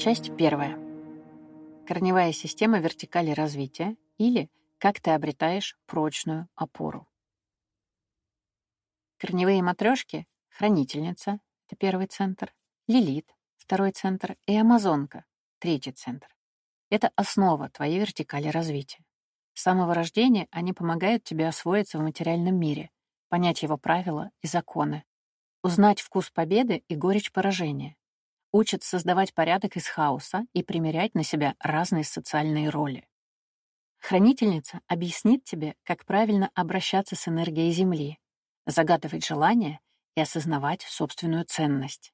Часть первая. Корневая система вертикали развития или как ты обретаешь прочную опору. Корневые матрешки — хранительница, это первый центр, лилит, второй центр, и амазонка, третий центр. Это основа твоей вертикали развития. С самого рождения они помогают тебе освоиться в материальном мире, понять его правила и законы, узнать вкус победы и горечь поражения, учат создавать порядок из хаоса и примерять на себя разные социальные роли. Хранительница объяснит тебе, как правильно обращаться с энергией Земли, загадывать желания и осознавать собственную ценность.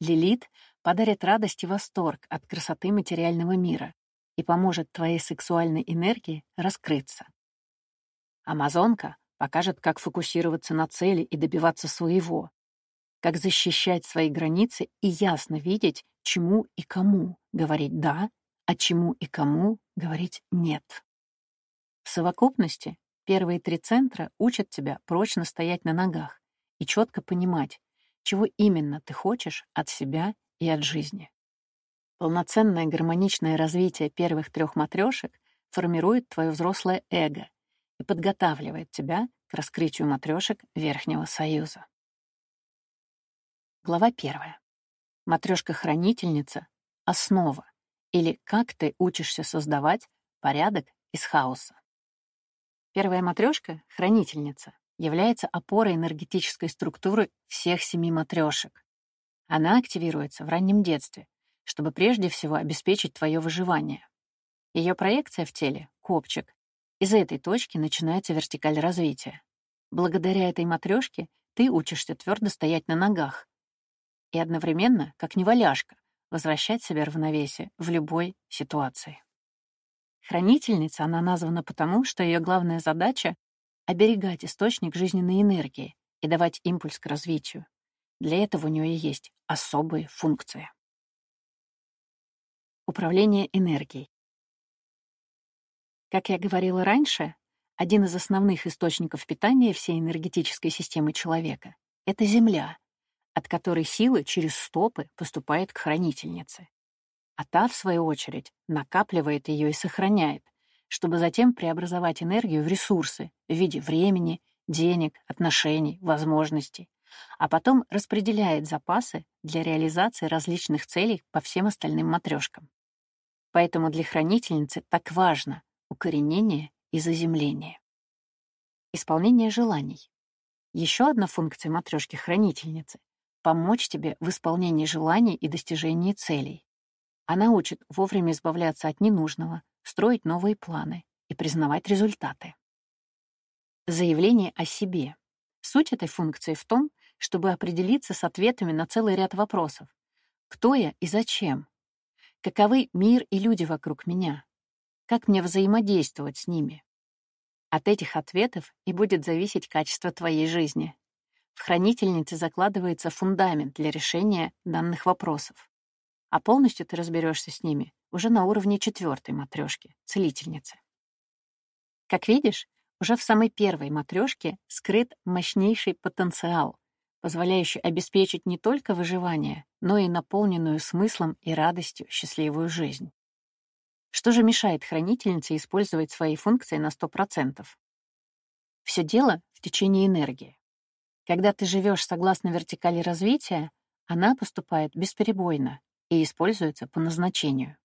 Лилит подарит радость и восторг от красоты материального мира и поможет твоей сексуальной энергии раскрыться. Амазонка покажет, как фокусироваться на цели и добиваться своего, как защищать свои границы и ясно видеть, чему и кому говорить «да», а чему и кому говорить «нет». В совокупности первые три центра учат тебя прочно стоять на ногах и четко понимать, чего именно ты хочешь от себя и от жизни. Полноценное гармоничное развитие первых трех матрешек формирует твое взрослое эго и подготавливает тебя к раскрытию матрешек Верхнего Союза. Глава первая. Матрешка-хранительница — основа, или как ты учишься создавать порядок из хаоса. Первая матрешка, хранительница, является опорой энергетической структуры всех семи матрешек. Она активируется в раннем детстве, чтобы прежде всего обеспечить твое выживание. Ее проекция в теле — копчик. Из этой точки начинается вертикаль развития. Благодаря этой матрешке ты учишься твердо стоять на ногах, и одновременно, как неваляшка, возвращать себе равновесие в любой ситуации. Хранительница она названа потому, что ее главная задача — оберегать источник жизненной энергии и давать импульс к развитию. Для этого у нее есть особые функции. Управление энергией. Как я говорила раньше, один из основных источников питания всей энергетической системы человека — это Земля, от которой сила через стопы поступает к хранительнице. А та, в свою очередь, накапливает ее и сохраняет, чтобы затем преобразовать энергию в ресурсы в виде времени, денег, отношений, возможностей, а потом распределяет запасы для реализации различных целей по всем остальным матрешкам. Поэтому для хранительницы так важно укоренение и заземление. Исполнение желаний. Еще одна функция матрешки-хранительницы помочь тебе в исполнении желаний и достижении целей. Она учит вовремя избавляться от ненужного, строить новые планы и признавать результаты. Заявление о себе. Суть этой функции в том, чтобы определиться с ответами на целый ряд вопросов. Кто я и зачем? Каковы мир и люди вокруг меня? Как мне взаимодействовать с ними? От этих ответов и будет зависеть качество твоей жизни. В хранительнице закладывается фундамент для решения данных вопросов. А полностью ты разберешься с ними уже на уровне четвертой матрешки, целительницы. Как видишь, уже в самой первой матрешке скрыт мощнейший потенциал, позволяющий обеспечить не только выживание, но и наполненную смыслом и радостью счастливую жизнь. Что же мешает хранительнице использовать свои функции на 100%? Все дело в течение энергии. Когда ты живешь согласно вертикали развития, она поступает бесперебойно и используется по назначению.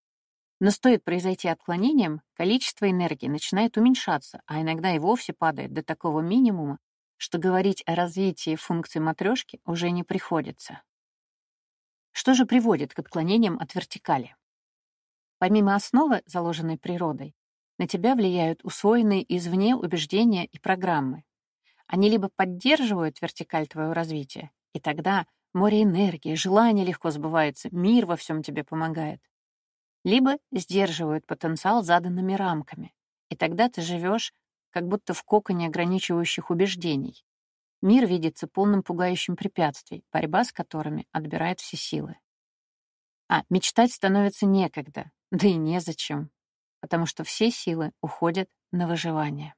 Но стоит произойти отклонением, количество энергии начинает уменьшаться, а иногда и вовсе падает до такого минимума, что говорить о развитии функций матрешки уже не приходится. Что же приводит к отклонениям от вертикали? Помимо основы, заложенной природой, на тебя влияют усвоенные извне убеждения и программы, они либо поддерживают вертикаль твоего развития, и тогда море энергии, желания легко сбываются, мир во всем тебе помогает, либо сдерживают потенциал заданными рамками, и тогда ты живешь как будто в коконе ограничивающих убеждений. Мир видится полным пугающим препятствий, борьба с которыми отбирает все силы. А мечтать становится некогда, да и незачем, потому что все силы уходят на выживание.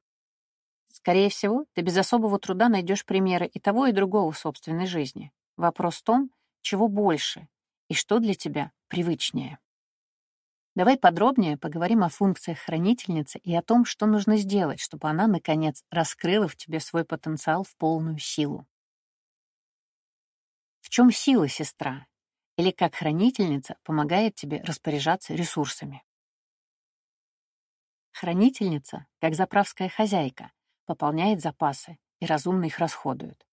Скорее всего, ты без особого труда найдешь примеры и того, и другого в собственной жизни. Вопрос в том, чего больше и что для тебя привычнее. Давай подробнее поговорим о функциях хранительницы и о том, что нужно сделать, чтобы она, наконец, раскрыла в тебе свой потенциал в полную силу. В чем сила, сестра? Или как хранительница помогает тебе распоряжаться ресурсами? Хранительница, как заправская хозяйка, пополняет запасы и разумно их расходует.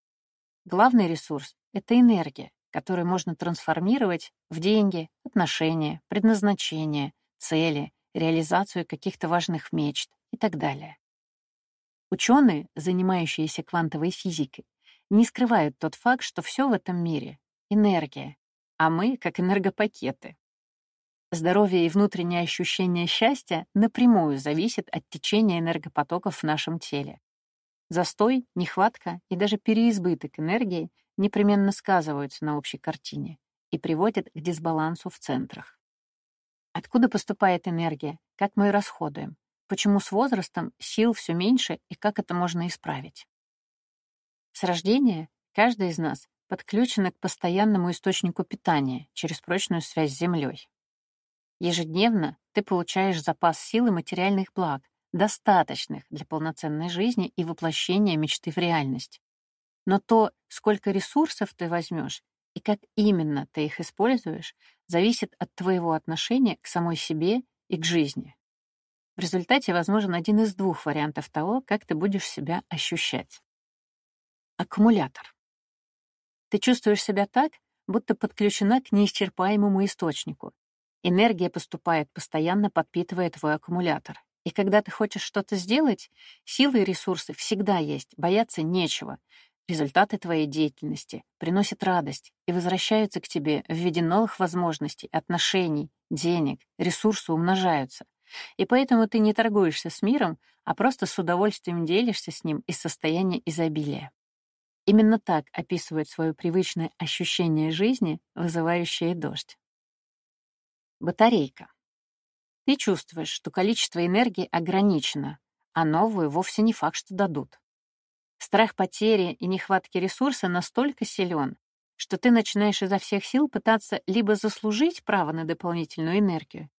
Главный ресурс — это энергия, которую можно трансформировать в деньги, отношения, предназначение, цели, реализацию каких-то важных мечт и так далее. Ученые, занимающиеся квантовой физикой, не скрывают тот факт, что все в этом мире — энергия, а мы — как энергопакеты. Здоровье и внутреннее ощущение счастья напрямую зависит от течения энергопотоков в нашем теле. Застой, нехватка и даже переизбыток энергии непременно сказываются на общей картине и приводят к дисбалансу в центрах. Откуда поступает энергия, как мы ее расходуем, почему с возрастом сил все меньше и как это можно исправить. С рождения каждый из нас подключена к постоянному источнику питания через прочную связь с Землей. Ежедневно ты получаешь запас сил и материальных благ, достаточных для полноценной жизни и воплощения мечты в реальность. Но то, сколько ресурсов ты возьмешь и как именно ты их используешь, зависит от твоего отношения к самой себе и к жизни. В результате возможен один из двух вариантов того, как ты будешь себя ощущать. Аккумулятор. Ты чувствуешь себя так, будто подключена к неисчерпаемому источнику, Энергия поступает, постоянно подпитывая твой аккумулятор. И когда ты хочешь что-то сделать, силы и ресурсы всегда есть, бояться нечего. Результаты твоей деятельности приносят радость и возвращаются к тебе в виде новых возможностей, отношений, денег, ресурсы умножаются. И поэтому ты не торгуешься с миром, а просто с удовольствием делишься с ним из состояния изобилия. Именно так описывает свое привычное ощущение жизни, вызывающее дождь. Батарейка. Ты чувствуешь, что количество энергии ограничено, а новую вовсе не факт, что дадут. Страх потери и нехватки ресурса настолько силен, что ты начинаешь изо всех сил пытаться либо заслужить право на дополнительную энергию,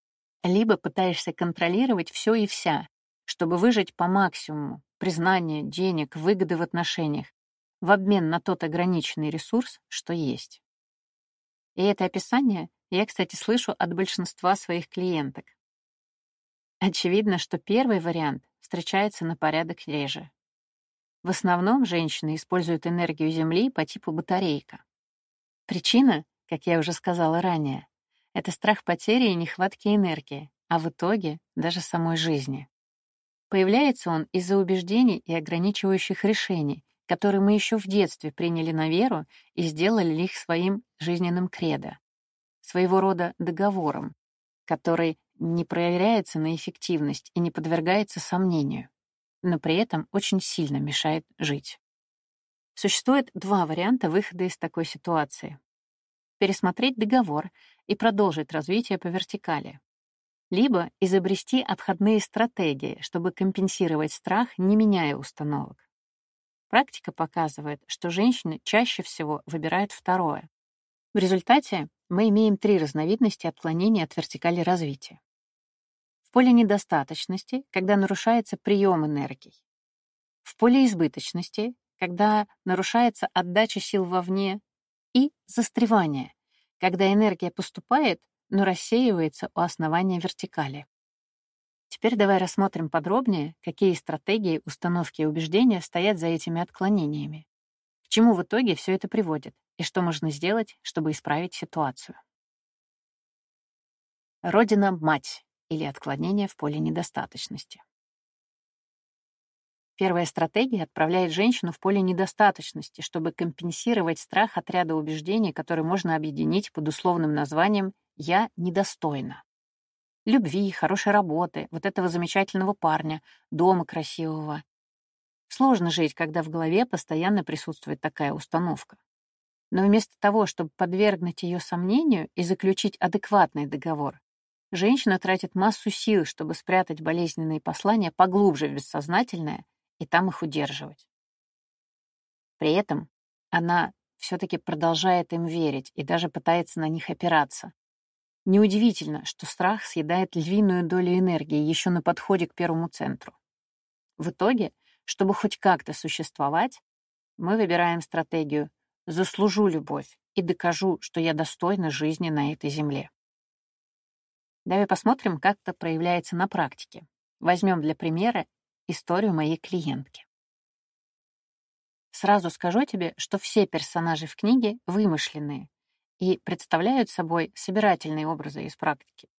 либо пытаешься контролировать все и вся, чтобы выжить по максимуму признание, денег, выгоды в отношениях в обмен на тот ограниченный ресурс, что есть. И это описание я, кстати, слышу от большинства своих клиенток. Очевидно, что первый вариант встречается на порядок реже. В основном женщины используют энергию Земли по типу батарейка. Причина, как я уже сказала ранее, это страх потери и нехватки энергии, а в итоге даже самой жизни. Появляется он из-за убеждений и ограничивающих решений, которые мы еще в детстве приняли на веру и сделали их своим жизненным кредо своего рода договором, который не проверяется на эффективность и не подвергается сомнению, но при этом очень сильно мешает жить. Существует два варианта выхода из такой ситуации. Пересмотреть договор и продолжить развитие по вертикали. Либо изобрести обходные стратегии, чтобы компенсировать страх, не меняя установок. Практика показывает, что женщины чаще всего выбирают второе. В результате мы имеем три разновидности отклонения от вертикали развития. В поле недостаточности, когда нарушается прием энергий. В поле избыточности, когда нарушается отдача сил вовне. И застревание, когда энергия поступает, но рассеивается у основания вертикали. Теперь давай рассмотрим подробнее, какие стратегии, установки и убеждения стоят за этими отклонениями. К чему в итоге все это приводит и что можно сделать, чтобы исправить ситуацию. Родина-мать или отклонение в поле недостаточности. Первая стратегия отправляет женщину в поле недостаточности, чтобы компенсировать страх от ряда убеждений, которые можно объединить под условным названием «я недостойна». Любви, хорошей работы, вот этого замечательного парня, дома красивого, Сложно жить, когда в голове постоянно присутствует такая установка. Но вместо того, чтобы подвергнуть ее сомнению и заключить адекватный договор, женщина тратит массу сил, чтобы спрятать болезненные послания поглубже в бессознательное и там их удерживать. При этом она все-таки продолжает им верить и даже пытается на них опираться. Неудивительно, что страх съедает львиную долю энергии еще на подходе к первому центру. В итоге, чтобы хоть как-то существовать, мы выбираем стратегию «заслужу любовь и докажу, что я достойна жизни на этой земле». Давай посмотрим, как это проявляется на практике. Возьмем для примера историю моей клиентки. Сразу скажу тебе, что все персонажи в книге вымышленные, и представляют собой собирательные образы из практики.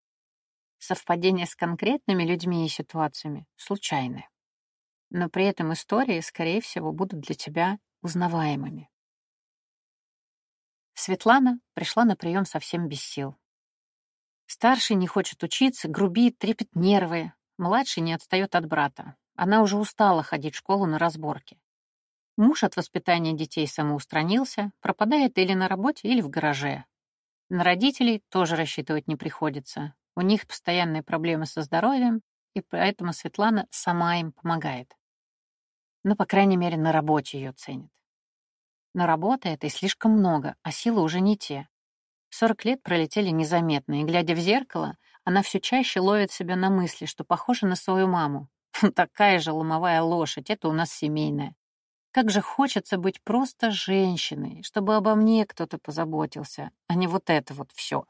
Совпадение с конкретными людьми и ситуациями случайное. Но при этом истории, скорее всего, будут для тебя узнаваемыми. Светлана пришла на прием совсем без сил. Старший не хочет учиться, грубит, трепет нервы. Младший не отстает от брата. Она уже устала ходить в школу на разборки. Муж от воспитания детей самоустранился, пропадает или на работе, или в гараже. На родителей тоже рассчитывать не приходится. У них постоянные проблемы со здоровьем, и поэтому Светлана сама им помогает. Но, по крайней мере, на работе ее ценят. Но работы этой слишком много, а силы уже не те. Сорок лет пролетели незаметно, и, глядя в зеркало, она все чаще ловит себя на мысли, что похожа на свою маму. Такая же ломовая лошадь, это у нас семейная. Как же хочется быть просто женщиной, чтобы обо мне кто-то позаботился, а не вот это вот все.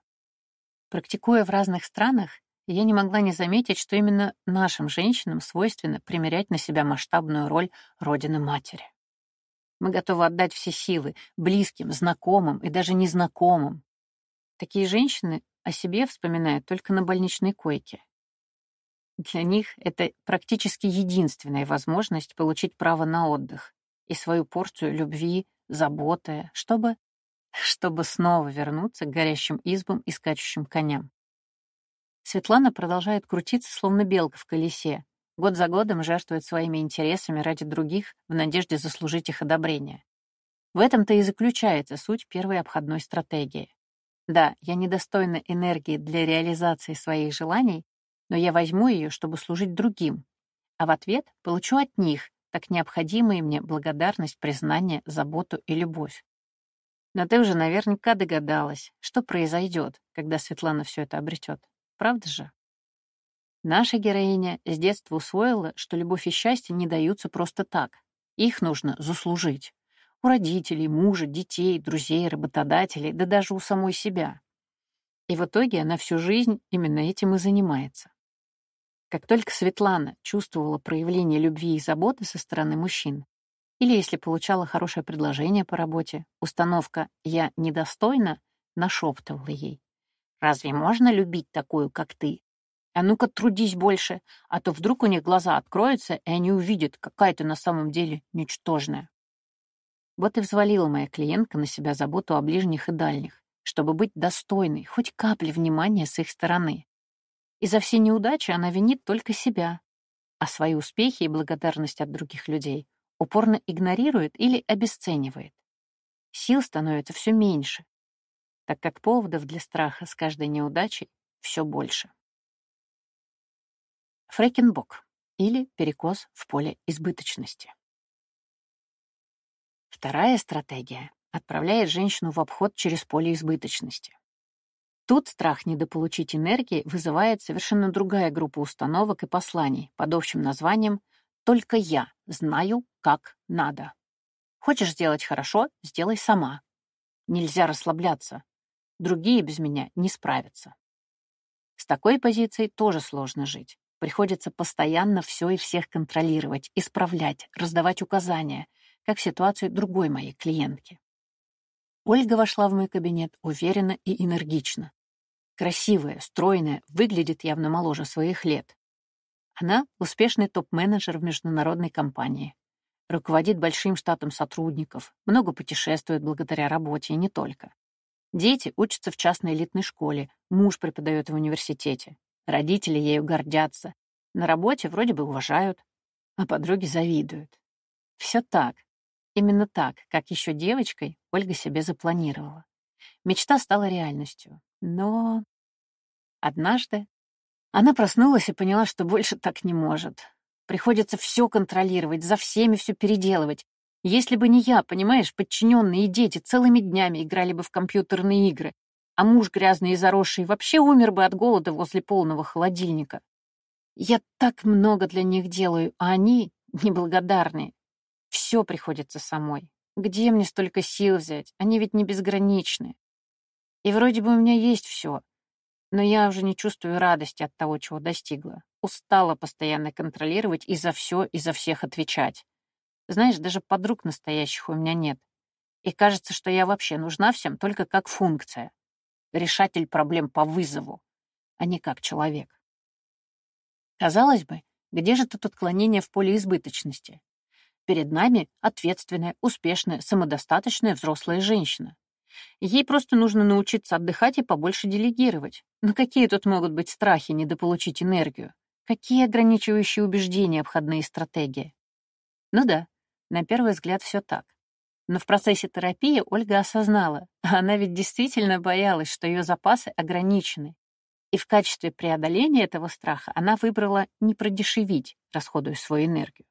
Практикуя в разных странах, я не могла не заметить, что именно нашим женщинам свойственно примерять на себя масштабную роль Родины-Матери. Мы готовы отдать все силы близким, знакомым и даже незнакомым. Такие женщины о себе вспоминают только на больничной койке. Для них это практически единственная возможность получить право на отдых, и свою порцию любви, заботы, чтобы... чтобы снова вернуться к горящим избам и скачущим коням. Светлана продолжает крутиться, словно белка в колесе, год за годом жертвует своими интересами ради других в надежде заслужить их одобрение. В этом-то и заключается суть первой обходной стратегии. Да, я недостойна энергии для реализации своих желаний, но я возьму ее, чтобы служить другим, а в ответ получу от них так необходимые мне благодарность, признание, заботу и любовь. Но ты уже наверняка догадалась, что произойдет, когда Светлана все это обретет. Правда же? Наша героиня с детства усвоила, что любовь и счастье не даются просто так. Их нужно заслужить. У родителей, мужа, детей, друзей, работодателей, да даже у самой себя. И в итоге она всю жизнь именно этим и занимается. Как только Светлана чувствовала проявление любви и заботы со стороны мужчин, или если получала хорошее предложение по работе, установка «я недостойна» нашептывала ей. «Разве можно любить такую, как ты? А ну-ка трудись больше, а то вдруг у них глаза откроются, и они увидят, какая ты на самом деле ничтожная». Вот и взвалила моя клиентка на себя заботу о ближних и дальних, чтобы быть достойной хоть капли внимания с их стороны. И за все неудачи она винит только себя, а свои успехи и благодарность от других людей упорно игнорирует или обесценивает. Сил становится все меньше, так как поводов для страха с каждой неудачей все больше. Фрекенбок или перекос в поле избыточности. Вторая стратегия отправляет женщину в обход через поле избыточности. Тут страх недополучить энергии вызывает совершенно другая группа установок и посланий под общим названием «Только я знаю, как надо». Хочешь сделать хорошо — сделай сама. Нельзя расслабляться. Другие без меня не справятся. С такой позицией тоже сложно жить. Приходится постоянно все и всех контролировать, исправлять, раздавать указания, как в ситуации другой моей клиентки. Ольга вошла в мой кабинет уверенно и энергично. Красивая, стройная, выглядит явно моложе своих лет. Она — успешный топ-менеджер в международной компании. Руководит большим штатом сотрудников, много путешествует благодаря работе и не только. Дети учатся в частной элитной школе, муж преподает в университете. Родители ею гордятся. На работе вроде бы уважают, а подруги завидуют. Все так. Именно так, как еще девочкой Ольга себе запланировала. Мечта стала реальностью. Но однажды она проснулась и поняла, что больше так не может. Приходится все контролировать, за всеми все переделывать. Если бы не я, понимаешь, подчиненные дети целыми днями играли бы в компьютерные игры, а муж грязный и заросший вообще умер бы от голода возле полного холодильника. Я так много для них делаю, а они неблагодарные. Все приходится самой. Где мне столько сил взять? Они ведь не безграничны. И вроде бы у меня есть все, но я уже не чувствую радости от того, чего достигла. Устала постоянно контролировать и за все, и за всех отвечать. Знаешь, даже подруг настоящих у меня нет. И кажется, что я вообще нужна всем только как функция. Решатель проблем по вызову, а не как человек. Казалось бы, где же тут отклонение в поле избыточности? Перед нами ответственная, успешная, самодостаточная взрослая женщина. Ей просто нужно научиться отдыхать и побольше делегировать. Но какие тут могут быть страхи недополучить энергию? Какие ограничивающие убеждения обходные стратегии? Ну да, на первый взгляд все так. Но в процессе терапии Ольга осознала, она ведь действительно боялась, что ее запасы ограничены. И в качестве преодоления этого страха она выбрала не продешевить, расходуя свою энергию.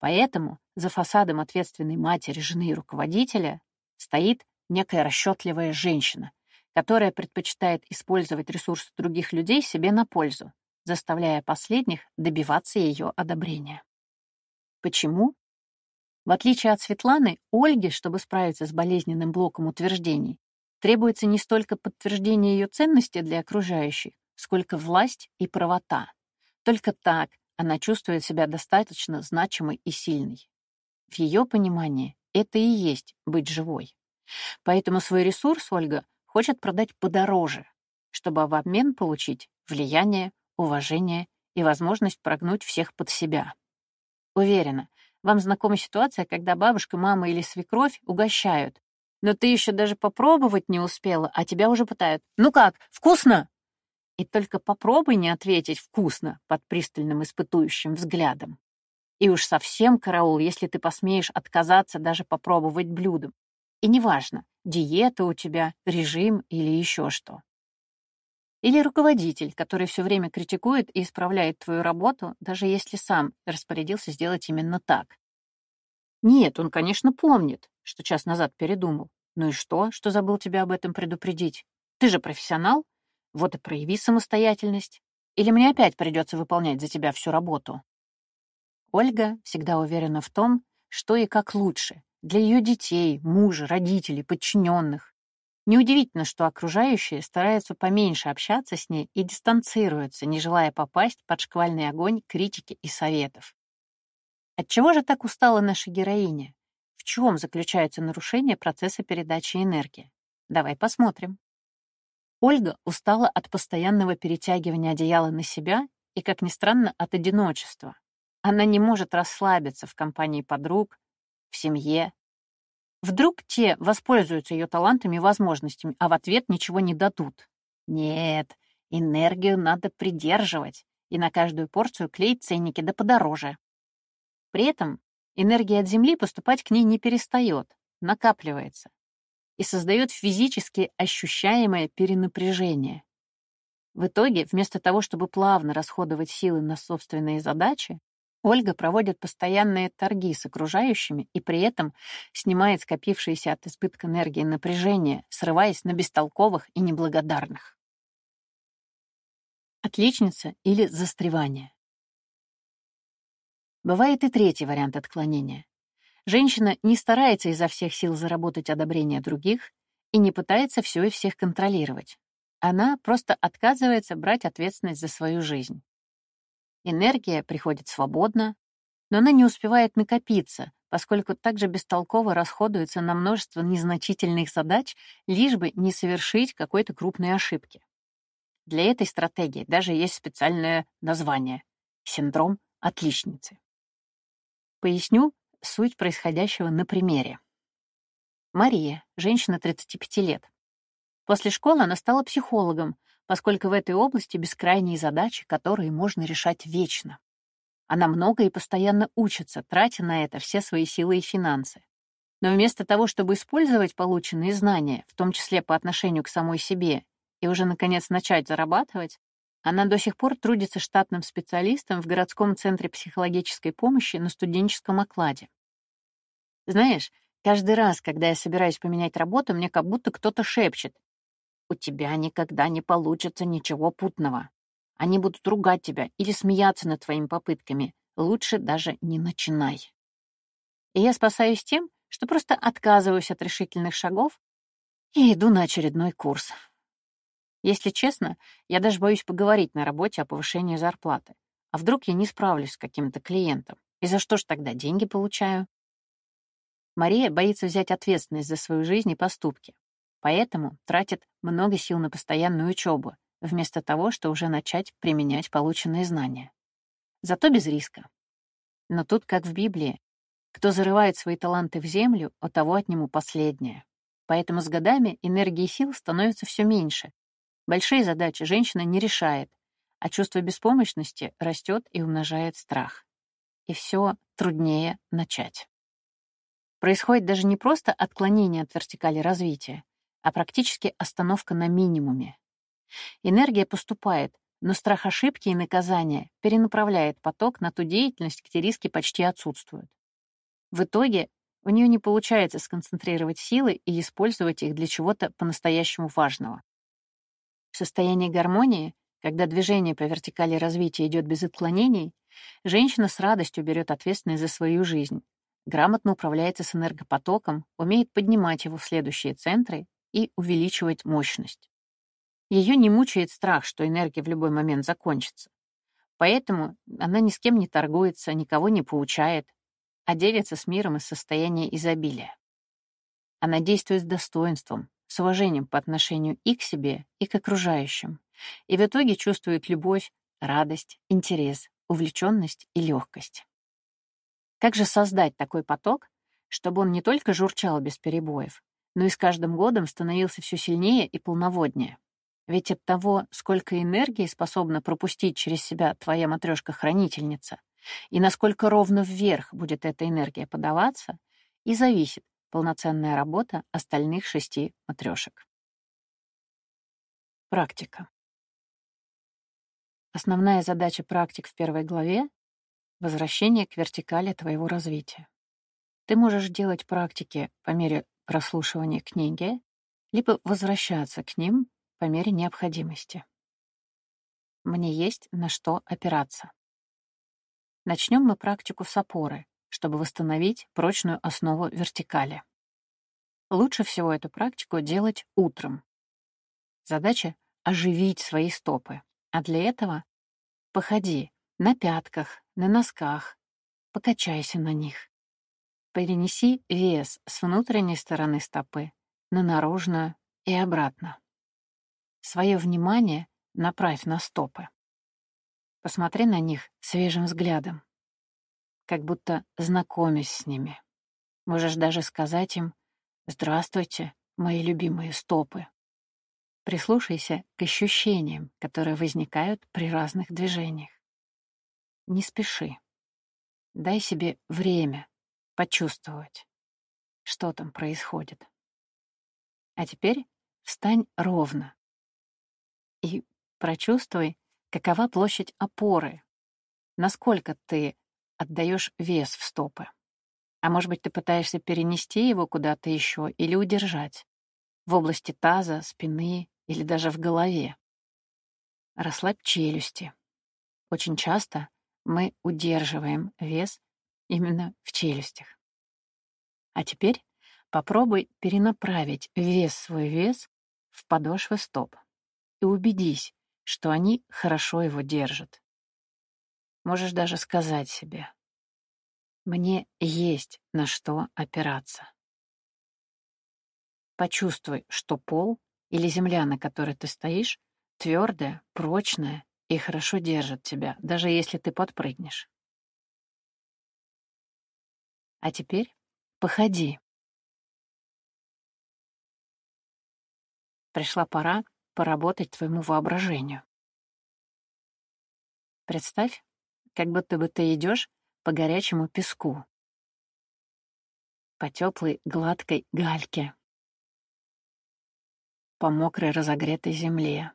Поэтому за фасадом ответственной матери, жены и руководителя стоит некая расчетливая женщина, которая предпочитает использовать ресурсы других людей себе на пользу, заставляя последних добиваться ее одобрения. Почему? В отличие от Светланы, Ольге, чтобы справиться с болезненным блоком утверждений, требуется не столько подтверждение ее ценности для окружающих, сколько власть и правота. Только так она чувствует себя достаточно значимой и сильной. В ее понимании это и есть быть живой. Поэтому свой ресурс Ольга хочет продать подороже, чтобы в обмен получить влияние, уважение и возможность прогнуть всех под себя. Уверена, вам знакома ситуация, когда бабушка, мама или свекровь угощают, но ты еще даже попробовать не успела, а тебя уже пытают. «Ну как, вкусно?» И только попробуй не ответить «вкусно» под пристальным испытующим взглядом. И уж совсем караул, если ты посмеешь отказаться даже попробовать блюдом, и неважно, диета у тебя, режим или еще что. Или руководитель, который все время критикует и исправляет твою работу, даже если сам распорядился сделать именно так. Нет, он, конечно, помнит, что час назад передумал. Ну и что, что забыл тебя об этом предупредить? Ты же профессионал, вот и прояви самостоятельность. Или мне опять придется выполнять за тебя всю работу? Ольга всегда уверена в том, что и как лучше, для ее детей, мужа, родителей, подчиненных. Неудивительно, что окружающие стараются поменьше общаться с ней и дистанцируются, не желая попасть под шквальный огонь критики и советов. Отчего же так устала наша героиня? В чем заключается нарушение процесса передачи энергии? Давай посмотрим. Ольга устала от постоянного перетягивания одеяла на себя и, как ни странно, от одиночества. Она не может расслабиться в компании подруг, в семье. Вдруг те воспользуются ее талантами и возможностями, а в ответ ничего не дадут. Нет, энергию надо придерживать и на каждую порцию клеить ценники да подороже. При этом энергия от Земли поступать к ней не перестает, накапливается и создает физически ощущаемое перенапряжение. В итоге, вместо того, чтобы плавно расходовать силы на собственные задачи, Ольга проводит постоянные торги с окружающими и при этом снимает скопившееся от избытка энергии напряжение, срываясь на бестолковых и неблагодарных. Отличница или застревание. Бывает и третий вариант отклонения. Женщина не старается изо всех сил заработать одобрение других и не пытается все и всех контролировать. Она просто отказывается брать ответственность за свою жизнь. Энергия приходит свободно, но она не успевает накопиться, поскольку также бестолково расходуется на множество незначительных задач, лишь бы не совершить какой-то крупной ошибки. Для этой стратегии даже есть специальное название — синдром отличницы. Поясню суть происходящего на примере. Мария, женщина 35 лет. После школы она стала психологом, поскольку в этой области бескрайние задачи, которые можно решать вечно. Она много и постоянно учится, тратя на это все свои силы и финансы. Но вместо того, чтобы использовать полученные знания, в том числе по отношению к самой себе, и уже, наконец, начать зарабатывать, она до сих пор трудится штатным специалистом в городском центре психологической помощи на студенческом окладе. Знаешь, каждый раз, когда я собираюсь поменять работу, мне как будто кто-то шепчет у тебя никогда не получится ничего путного. Они будут ругать тебя или смеяться над твоими попытками. Лучше даже не начинай. И я спасаюсь тем, что просто отказываюсь от решительных шагов и иду на очередной курс. Если честно, я даже боюсь поговорить на работе о повышении зарплаты. А вдруг я не справлюсь с каким-то клиентом? И за что ж тогда деньги получаю? Мария боится взять ответственность за свою жизнь и поступки, поэтому тратит много сил на постоянную учебу, вместо того, что уже начать применять полученные знания. Зато без риска. Но тут, как в Библии, кто зарывает свои таланты в землю, у того отниму последнее. Поэтому с годами энергии и сил становится все меньше. Большие задачи женщина не решает, а чувство беспомощности растет и умножает страх. И все труднее начать. Происходит даже не просто отклонение от вертикали развития, а практически остановка на минимуме. Энергия поступает, но страх ошибки и наказания перенаправляет поток на ту деятельность, где риски почти отсутствуют. В итоге у нее не получается сконцентрировать силы и использовать их для чего-то по-настоящему важного. В состоянии гармонии, когда движение по вертикали развития идет без отклонений, женщина с радостью берет ответственность за свою жизнь, грамотно управляется с энергопотоком, умеет поднимать его в следующие центры и увеличивать мощность. Ее не мучает страх, что энергия в любой момент закончится. Поэтому она ни с кем не торгуется, никого не поучает, а делится с миром из состояния изобилия. Она действует с достоинством, с уважением по отношению и к себе, и к окружающим, и в итоге чувствует любовь, радость, интерес, увлеченность и легкость. Как же создать такой поток, чтобы он не только журчал без перебоев, но и с каждым годом становился все сильнее и полноводнее? Ведь от того, сколько энергии способна пропустить через себя твоя матрешка-хранительница, и насколько ровно вверх будет эта энергия подаваться, и зависит полноценная работа остальных шести матрешек. Практика. Основная задача практик в первой главе — возвращение к вертикали твоего развития. Ты можешь делать практики по мере прослушивания книги, либо возвращаться к ним по мере необходимости. Мне есть на что опираться. Начнем мы практику с опоры, чтобы восстановить прочную основу вертикали. Лучше всего эту практику делать утром. Задача — оживить свои стопы, а для этого походи на пятках, на носках, покачайся на них. Перенеси вес с внутренней стороны стопы на наружную и обратно. Свое внимание направь на стопы. Посмотри на них свежим взглядом, как будто знакомясь с ними. Можешь даже сказать им «Здравствуйте, мои любимые стопы». Прислушайся к ощущениям, которые возникают при разных движениях. Не спеши. Дай себе время почувствовать, что там происходит. А теперь встань ровно, и прочувствуй, какова площадь опоры, насколько ты отдаешь вес в стопы. А может быть, ты пытаешься перенести его куда-то еще или удержать в области таза, спины или даже в голове. Расслабь челюсти. Очень часто мы удерживаем вес именно в челюстях. А теперь попробуй перенаправить весь свой вес в подошвы стоп и убедись, что они хорошо его держат. Можешь даже сказать себе, мне есть на что опираться. Почувствуй, что пол или земля, на которой ты стоишь, твердая, прочная и хорошо держит тебя, даже если ты подпрыгнешь. А теперь походи. Пришла пора поработать твоему воображению. Представь, как будто бы ты идешь по горячему песку, по теплой гладкой гальке, по мокрой разогретой земле.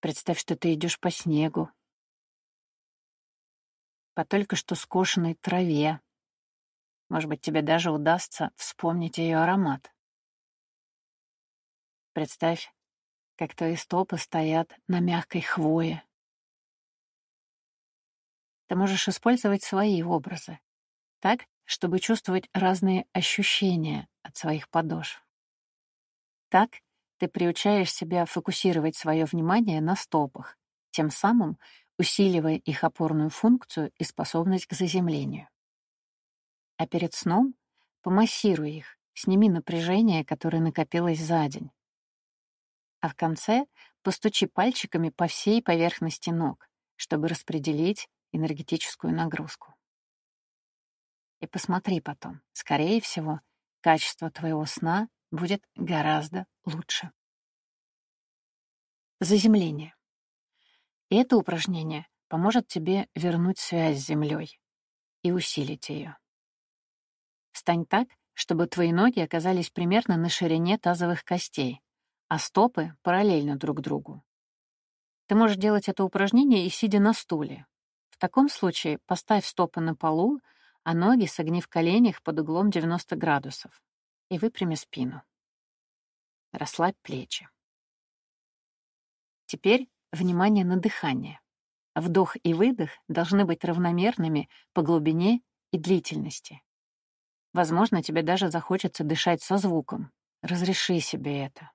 Представь, что ты идешь по снегу, по только что скошенной траве. Может быть, тебе даже удастся вспомнить ее аромат. Представь, как твои стопы стоят на мягкой хвое. Ты можешь использовать свои образы, так, чтобы чувствовать разные ощущения от своих подошв. Так ты приучаешь себя фокусировать свое внимание на стопах, тем самым усиливая их опорную функцию и способность к заземлению. А перед сном помассируй их, сними напряжение, которое накопилось за день. А в конце постучи пальчиками по всей поверхности ног, чтобы распределить энергетическую нагрузку. И посмотри потом. Скорее всего, качество твоего сна будет гораздо лучше. Заземление. Это упражнение поможет тебе вернуть связь с землей и усилить ее. Стань так, чтобы твои ноги оказались примерно на ширине тазовых костей, а стопы параллельно друг другу. Ты можешь делать это упражнение и сидя на стуле. Таком случае поставь стопы на полу, а ноги согни в коленях под углом 90 градусов и выпрями спину. Расслабь плечи. Теперь внимание на дыхание. Вдох и выдох должны быть равномерными по глубине и длительности. Возможно, тебе даже захочется дышать со звуком. Разреши себе это.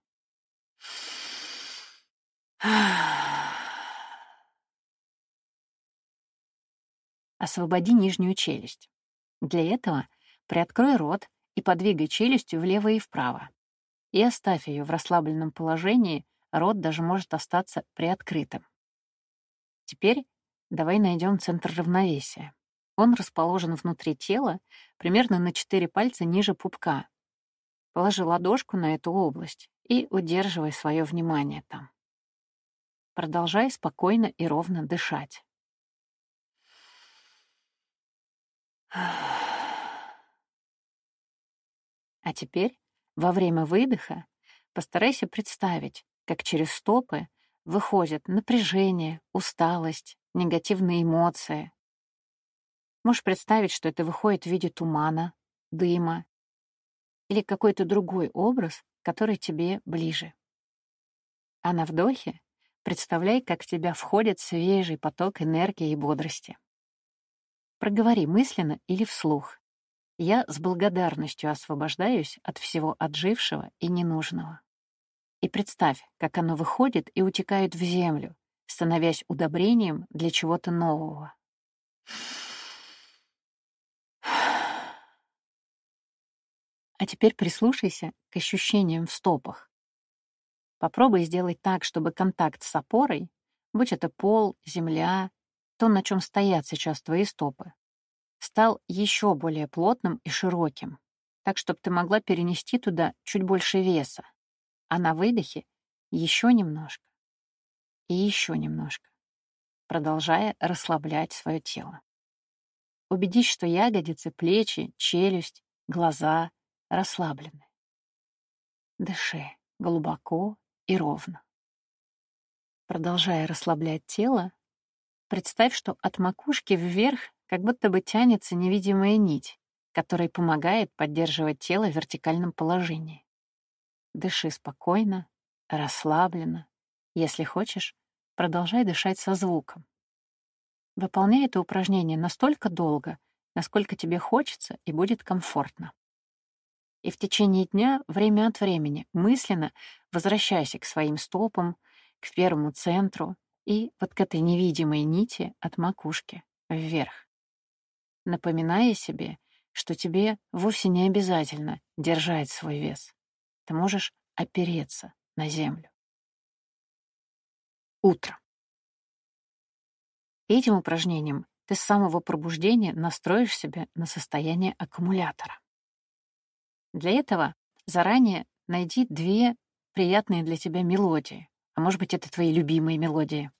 Освободи нижнюю челюсть. Для этого приоткрой рот и подвигай челюстью влево и вправо. И оставь ее в расслабленном положении, рот даже может остаться приоткрытым. Теперь давай найдем центр равновесия. Он расположен внутри тела, примерно на 4 пальца ниже пупка. Положи ладошку на эту область и удерживай свое внимание там. Продолжай спокойно и ровно дышать. А теперь, во время выдоха, постарайся представить, как через стопы выходят напряжение, усталость, негативные эмоции. Можешь представить, что это выходит в виде тумана, дыма или какой-то другой образ, который тебе ближе. А на вдохе представляй, как в тебя входит свежий поток энергии и бодрости. Проговори мысленно или вслух. Я с благодарностью освобождаюсь от всего отжившего и ненужного. И представь, как оно выходит и утекает в землю, становясь удобрением для чего-то нового. А теперь прислушайся к ощущениям в стопах. Попробуй сделать так, чтобы контакт с опорой, будь это пол, земля, то, на чем стоят сейчас твои стопы, стал еще более плотным и широким, так, чтобы ты могла перенести туда чуть больше веса, а на выдохе еще немножко и еще немножко, продолжая расслаблять свое тело. Убедись, что ягодицы, плечи, челюсть, глаза расслаблены. Дыши глубоко и ровно. Продолжая расслаблять тело, представь, что от макушки вверх как будто бы тянется невидимая нить, которая помогает поддерживать тело в вертикальном положении. Дыши спокойно, расслабленно. Если хочешь, продолжай дышать со звуком. Выполняй это упражнение настолько долго, насколько тебе хочется и будет комфортно. И в течение дня, время от времени, мысленно возвращайся к своим стопам, к первому центру и вот к этой невидимой нити от макушки вверх, напоминая себе, что тебе вовсе не обязательно держать свой вес. Ты можешь опереться на землю. Утро. Этим упражнением ты с самого пробуждения настроишь себя на состояние аккумулятора. Для этого заранее найди две приятные для тебя мелодии, а может быть, это твои любимые мелодии,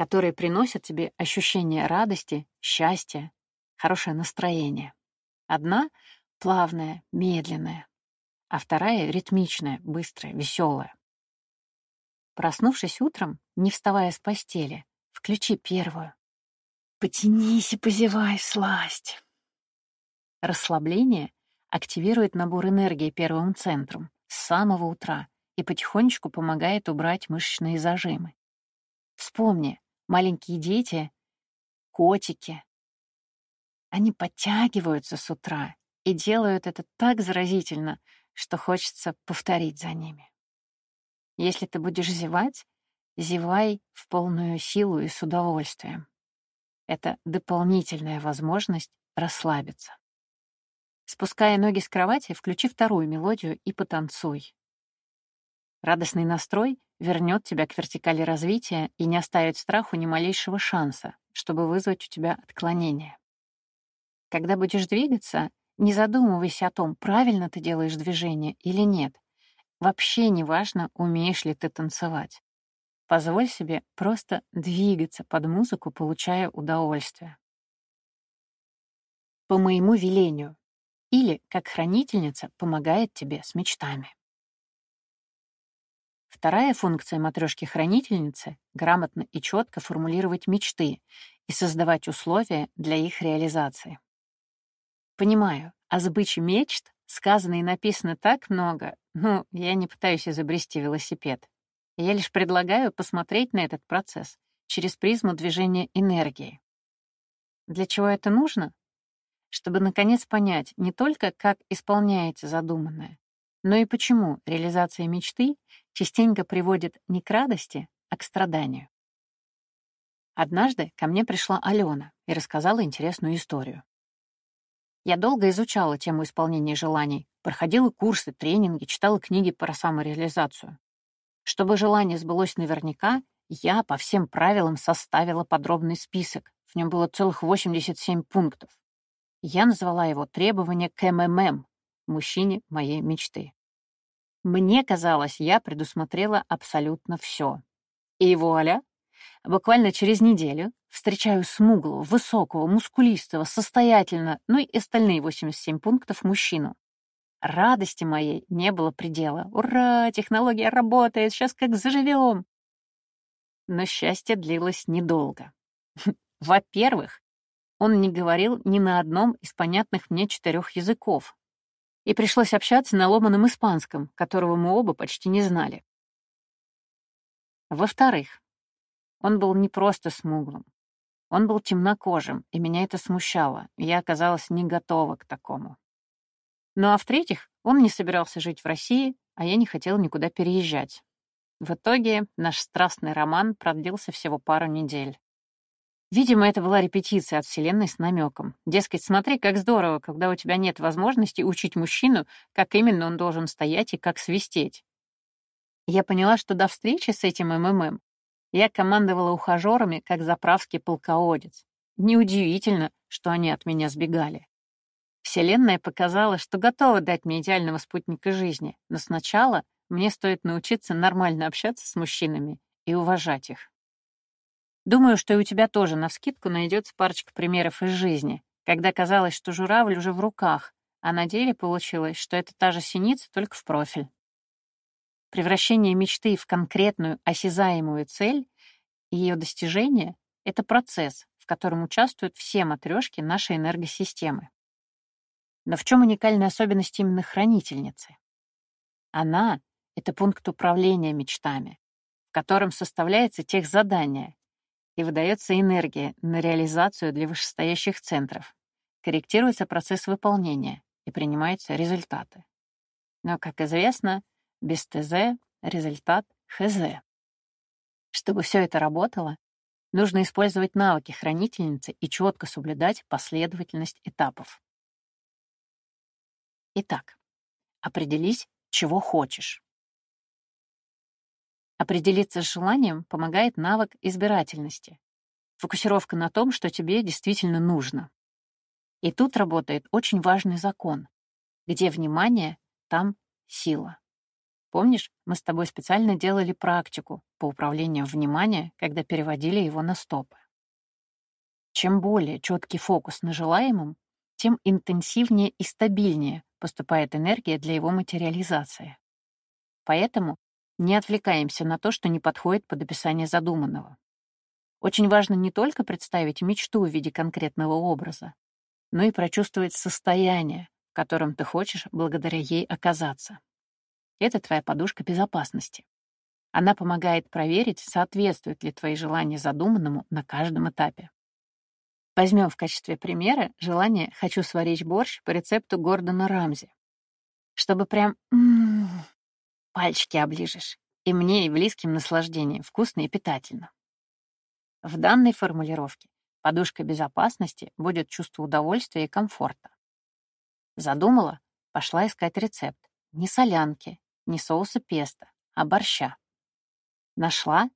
которые приносят тебе ощущение радости, счастья, хорошее настроение. Одна — плавная, медленная, а вторая — ритмичная, быстрая, веселая. Проснувшись утром, не вставая с постели, включи первую. Потянись и позевай сласть. Расслабление активирует набор энергии первым центром с самого утра и потихонечку помогает убрать мышечные зажимы. Вспомни, маленькие дети, котики, они подтягиваются с утра и делают это так заразительно, что хочется повторить за ними. Если ты будешь зевать, зевай в полную силу и с удовольствием. Это дополнительная возможность расслабиться. Спуская ноги с кровати, включи вторую мелодию и потанцуй. Радостный настрой вернет тебя к вертикали развития и не оставит страху ни малейшего шанса, чтобы вызвать у тебя отклонение. Когда будешь двигаться, не задумывайся о том, правильно ты делаешь движение или нет. Вообще не важно, умеешь ли ты танцевать. Позволь себе просто двигаться под музыку, получая удовольствие. По моему велению. Или, как хранительница, помогает тебе с мечтами. Вторая функция матрешки-хранительницы — грамотно и четко формулировать мечты и создавать условия для их реализации. Понимаю, о сбыче мечт сказано и написано так много, ну, я не пытаюсь изобрести велосипед. Я лишь предлагаю посмотреть на этот процесс через призму движения энергии. Для чего это нужно? Чтобы, наконец, понять не только, как исполняется задуманное, но и почему реализация мечты частенько приводит не к радости, а к страданию. Однажды ко мне пришла Алена и рассказала интересную историю. Я долго изучала тему исполнения желаний, проходила курсы, тренинги, читала книги про самореализацию. Чтобы желание сбылось наверняка, я по всем правилам составила подробный список. В нем было целых 87 пунктов. Я назвала его «Требование к МММ» — мужчине моей мечты. Мне казалось, я предусмотрела абсолютно все. И вуаля, буквально через неделю встречаю смуглого, высокого, мускулистого, состоятельно, ну и остальные 87 пунктов мужчину. Радости моей не было предела. Ура, технология работает, сейчас как заживем. Но счастье длилось недолго. Во-первых, он не говорил ни на одном из понятных мне четырех языков. И пришлось общаться на ломаном испанском, которого мы оба почти не знали. Во-вторых, он был не просто смуглым. Он был темнокожим, и меня это смущало, и я оказалась не готова к такому. Ну а в-третьих, он не собирался жить в России, а я не хотела никуда переезжать. В итоге наш страстный роман продлился всего пару недель. Видимо, это была репетиция от Вселенной с намеком. Дескать, смотри, как здорово, когда у тебя нет возможности учить мужчину, как именно он должен стоять и как свистеть. Я поняла, что до встречи с этим МММ я командовала ухажерами, как заправский полководец. Неудивительно, что они от меня сбегали. Вселенная показала, что готова дать мне идеального спутника жизни, но сначала мне стоит научиться нормально общаться с мужчинами и уважать их. Думаю, что и у тебя тоже навскидку найдется парочка примеров из жизни, когда казалось, что журавль уже в руках, а на деле получилось, что это та же синица, только в профиль. Превращение мечты в конкретную осязаемую цель и ее достижение — это процесс, в котором участвуют все матрешки нашей энергосистемы. Но в чем уникальная особенность именно хранительницы? Она — это пункт управления мечтами, в котором составляется тех задание и выдается энергия на реализацию для вышестоящих центров, корректируется процесс выполнения и принимаются результаты. Но, как известно, без ТЗ результат ХЗ. Чтобы все это работало, нужно использовать навыки хранительницы и четко соблюдать последовательность этапов. Итак, определись, чего хочешь. Определиться с желанием помогает навык избирательности, фокусировка на том, что тебе действительно нужно. И тут работает очень важный закон. Где внимание, там сила. Помнишь, мы с тобой специально делали практику по управлению внимания, когда переводили его на стопы. Чем более четкий фокус на желаемом, тем интенсивнее и стабильнее поступает энергия для его материализации. Поэтому не отвлекаемся на то, что не подходит под описание задуманного. Очень важно не только представить мечту в виде конкретного образа, но и прочувствовать состояние, в котором ты хочешь благодаря ей оказаться. Это твоя подушка безопасности. Она помогает проверить, соответствуют ли твои желания задуманному на каждом этапе. Возьмем в качестве примера желание «хочу сварить борщ» по рецепту Гордона Рамзи. Чтобы прям пальчики оближешь. И мне, и близким наслаждением, вкусно и питательно. В данной формулировке подушка безопасности будет чувство удовольствия и комфорта. Задумала, пошла искать рецепт. Не солянки, не соуса песто, а борща. Нашла,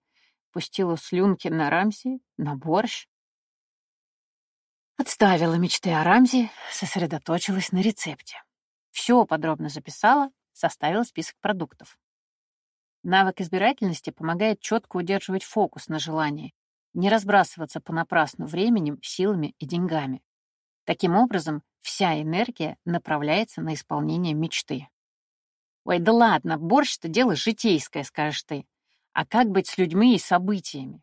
пустила слюнки на Рамзи, на борщ. Отставила мечты о Рамзи, сосредоточилась на рецепте. Все подробно записала, составила список продуктов. Навык избирательности помогает четко удерживать фокус на желании, не разбрасываться понапрасну временем, силами и деньгами. Таким образом, вся энергия направляется на исполнение мечты. «Ой, да ладно, борщ-то дело житейское», — скажешь ты. А как быть с людьми и событиями?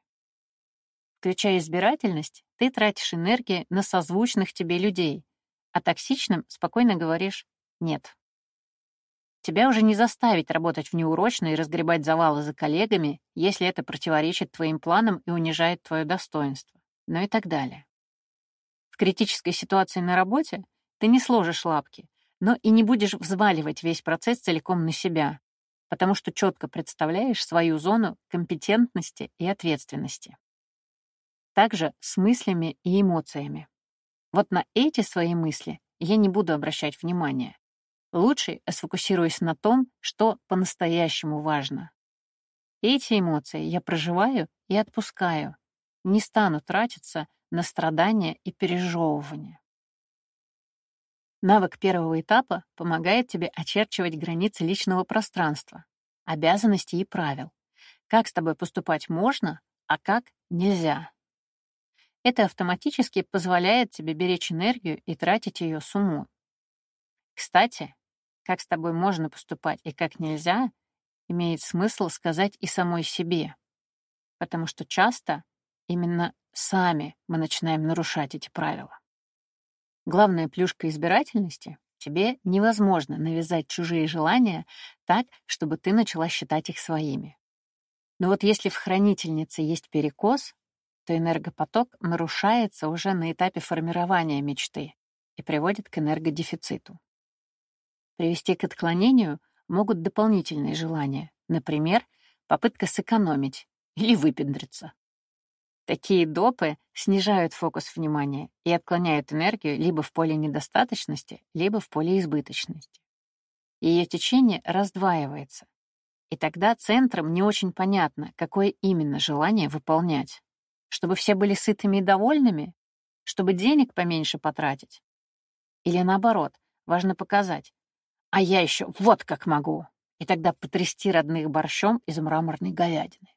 Включая избирательность, ты тратишь энергию на созвучных тебе людей, а токсичным спокойно говоришь «нет». Тебя уже не заставить работать внеурочно и разгребать завалы за коллегами, если это противоречит твоим планам и унижает твое достоинство, ну и так далее. В критической ситуации на работе ты не сложишь лапки, но и не будешь взваливать весь процесс целиком на себя, потому что четко представляешь свою зону компетентности и ответственности. Также с мыслями и эмоциями. Вот на эти свои мысли я не буду обращать внимания. Лучше сфокусируюсь на том, что по-настоящему важно. Эти эмоции я проживаю и отпускаю. Не стану тратиться на страдания и пережевывание. Навык первого этапа помогает тебе очерчивать границы личного пространства, обязанностей и правил. Как с тобой поступать можно, а как нельзя. Это автоматически позволяет тебе беречь энергию и тратить ее с умом. Кстати, как с тобой можно поступать и как нельзя, имеет смысл сказать и самой себе, потому что часто именно сами мы начинаем нарушать эти правила. Главная плюшка избирательности — тебе невозможно навязать чужие желания так, чтобы ты начала считать их своими. Но вот если в хранительнице есть перекос, то энергопоток нарушается уже на этапе формирования мечты и приводит к энергодефициту. Привести к отклонению могут дополнительные желания, например, попытка сэкономить или выпендриться. Такие допы снижают фокус внимания и отклоняют энергию либо в поле недостаточности, либо в поле избыточности. Ее течение раздваивается, и тогда центрам не очень понятно, какое именно желание выполнять. Чтобы все были сытыми и довольными? Чтобы денег поменьше потратить? Или наоборот, важно показать, а я еще вот как могу. И тогда потрясти родных борщом из мраморной говядины.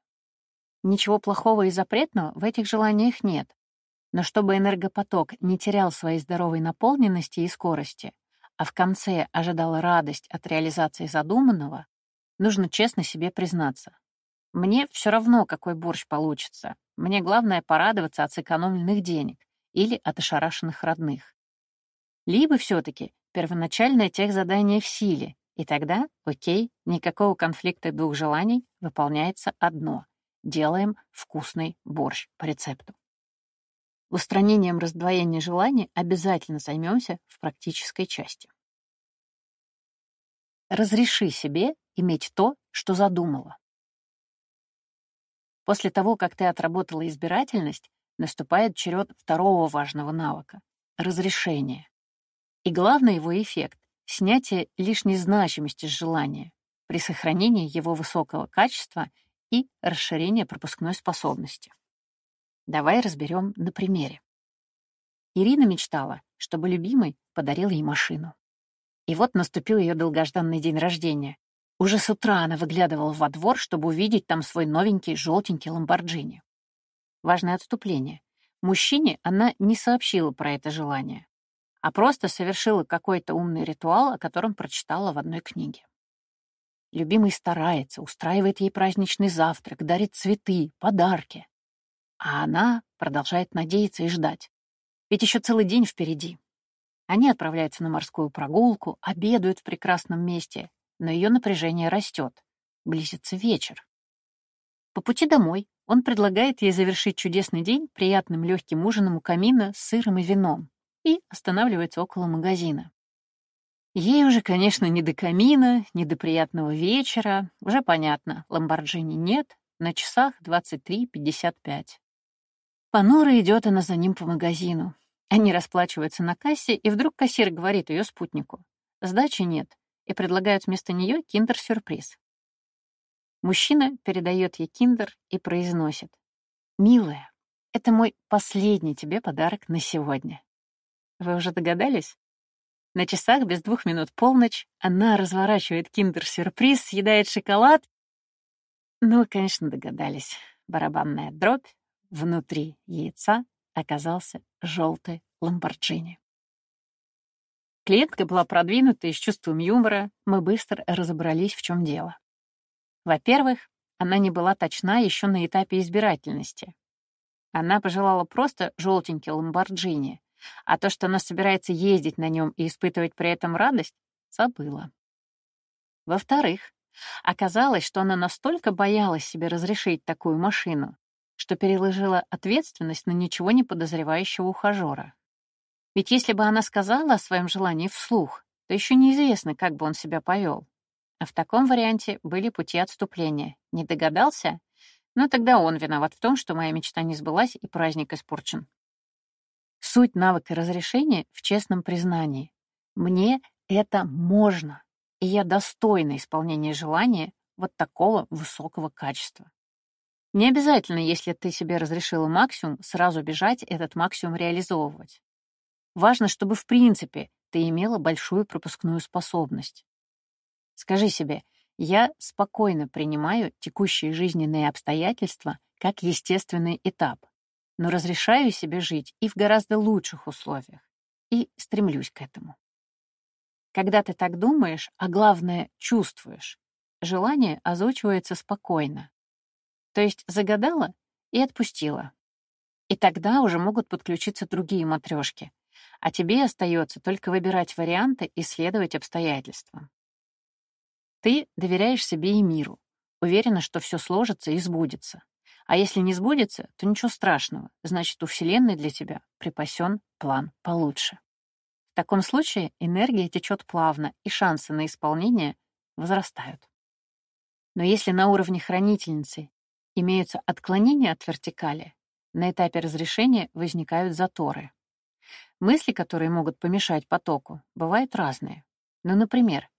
Ничего плохого и запретного в этих желаниях нет. Но чтобы энергопоток не терял своей здоровой наполненности и скорости, а в конце ожидала радость от реализации задуманного, нужно честно себе признаться. Мне все равно, какой борщ получится. Мне главное порадоваться от сэкономленных денег или от ошарашенных родных. Либо все-таки первоначальное техзадание в силе, и тогда, окей, никакого конфликта двух желаний, выполняется одно. Делаем вкусный борщ по рецепту. Устранением раздвоения желаний обязательно займемся в практической части. Разреши себе иметь то, что задумала. После того, как ты отработала избирательность, наступает черед второго важного навыка — разрешение. И главный его эффект — снятие лишней значимости с желания при сохранении его высокого качества и расширении пропускной способности. Давай разберем на примере. Ирина мечтала, чтобы любимый подарил ей машину. И вот наступил ее долгожданный день рождения. Уже с утра она выглядывала во двор, чтобы увидеть там свой новенький желтенький ламборджини. Важное отступление. Мужчине она не сообщила про это желание а просто совершила какой-то умный ритуал, о котором прочитала в одной книге. Любимый старается, устраивает ей праздничный завтрак, дарит цветы, подарки. А она продолжает надеяться и ждать. Ведь еще целый день впереди. Они отправляются на морскую прогулку, обедают в прекрасном месте, но ее напряжение растет. Близится вечер. По пути домой он предлагает ей завершить чудесный день приятным легким ужином у камина с сыром и вином и останавливается около магазина. Ей уже, конечно, не до камина, не до приятного вечера. Уже понятно, Ламборджини нет, на часах 23.55. Понуро идет она за ним по магазину. Они расплачиваются на кассе, и вдруг кассир говорит ее спутнику. Сдачи нет, и предлагают вместо нее киндер-сюрприз. Мужчина передает ей киндер и произносит. «Милая, это мой последний тебе подарок на сегодня». Вы уже догадались? На часах без двух минут полночь она разворачивает киндер-сюрприз, съедает шоколад. Ну, конечно, догадались. Барабанная дробь внутри яйца оказался желтый ламборджини. Клиентка была продвинута и с чувством юмора. Мы быстро разобрались, в чем дело. Во-первых, она не была точна еще на этапе избирательности. Она пожелала просто желтенький ламборджини, а то, что она собирается ездить на нем и испытывать при этом радость, забыла. Во-вторых, оказалось, что она настолько боялась себе разрешить такую машину, что переложила ответственность на ничего не подозревающего ухажера. Ведь если бы она сказала о своем желании вслух, то еще неизвестно, как бы он себя повел. А в таком варианте были пути отступления. Не догадался? Но тогда он виноват в том, что моя мечта не сбылась и праздник испорчен. Суть навыка разрешения в честном признании. Мне это можно, и я достойна исполнения желания вот такого высокого качества. Не обязательно, если ты себе разрешила максимум, сразу бежать этот максимум реализовывать. Важно, чтобы в принципе ты имела большую пропускную способность. Скажи себе, я спокойно принимаю текущие жизненные обстоятельства как естественный этап, но разрешаю себе жить и в гораздо лучших условиях, и стремлюсь к этому. Когда ты так думаешь, а главное — чувствуешь, желание озвучивается спокойно, то есть загадала и отпустила. И тогда уже могут подключиться другие матрешки, а тебе остается только выбирать варианты и следовать обстоятельствам. Ты доверяешь себе и миру, уверена, что все сложится и сбудется. А если не сбудется, то ничего страшного, значит, у Вселенной для тебя припасен план получше. В таком случае энергия течет плавно, и шансы на исполнение возрастают. Но если на уровне хранительницы имеются отклонения от вертикали, на этапе разрешения возникают заторы. Мысли, которые могут помешать потоку, бывают разные. Ну, например,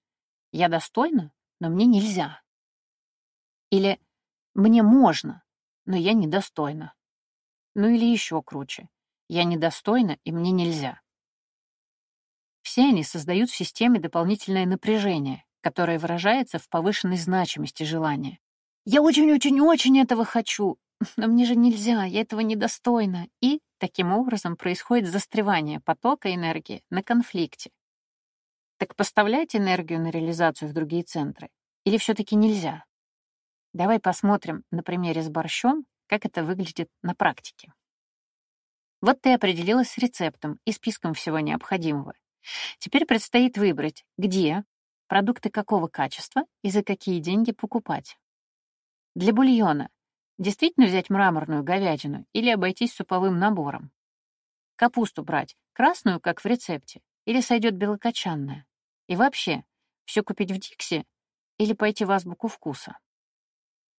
«я достойна, но мне нельзя». Или «мне можно, но я недостойна». Ну или еще круче «я недостойна, и мне нельзя». Все они создают в системе дополнительное напряжение, которое выражается в повышенной значимости желания. Я очень-очень-очень этого хочу, но мне же нельзя, я этого недостойна. И таким образом происходит застревание потока энергии на конфликте. Так поставлять энергию на реализацию в другие центры? Или все-таки нельзя? Давай посмотрим на примере с борщом, как это выглядит на практике. Вот ты определилась с рецептом и списком всего необходимого. Теперь предстоит выбрать, где, продукты какого качества и за какие деньги покупать. Для бульона действительно взять мраморную говядину или обойтись суповым набором? Капусту брать красную, как в рецепте, или сойдет белокочанная? И вообще, все купить в Дикси или пойти в азбуку вкуса?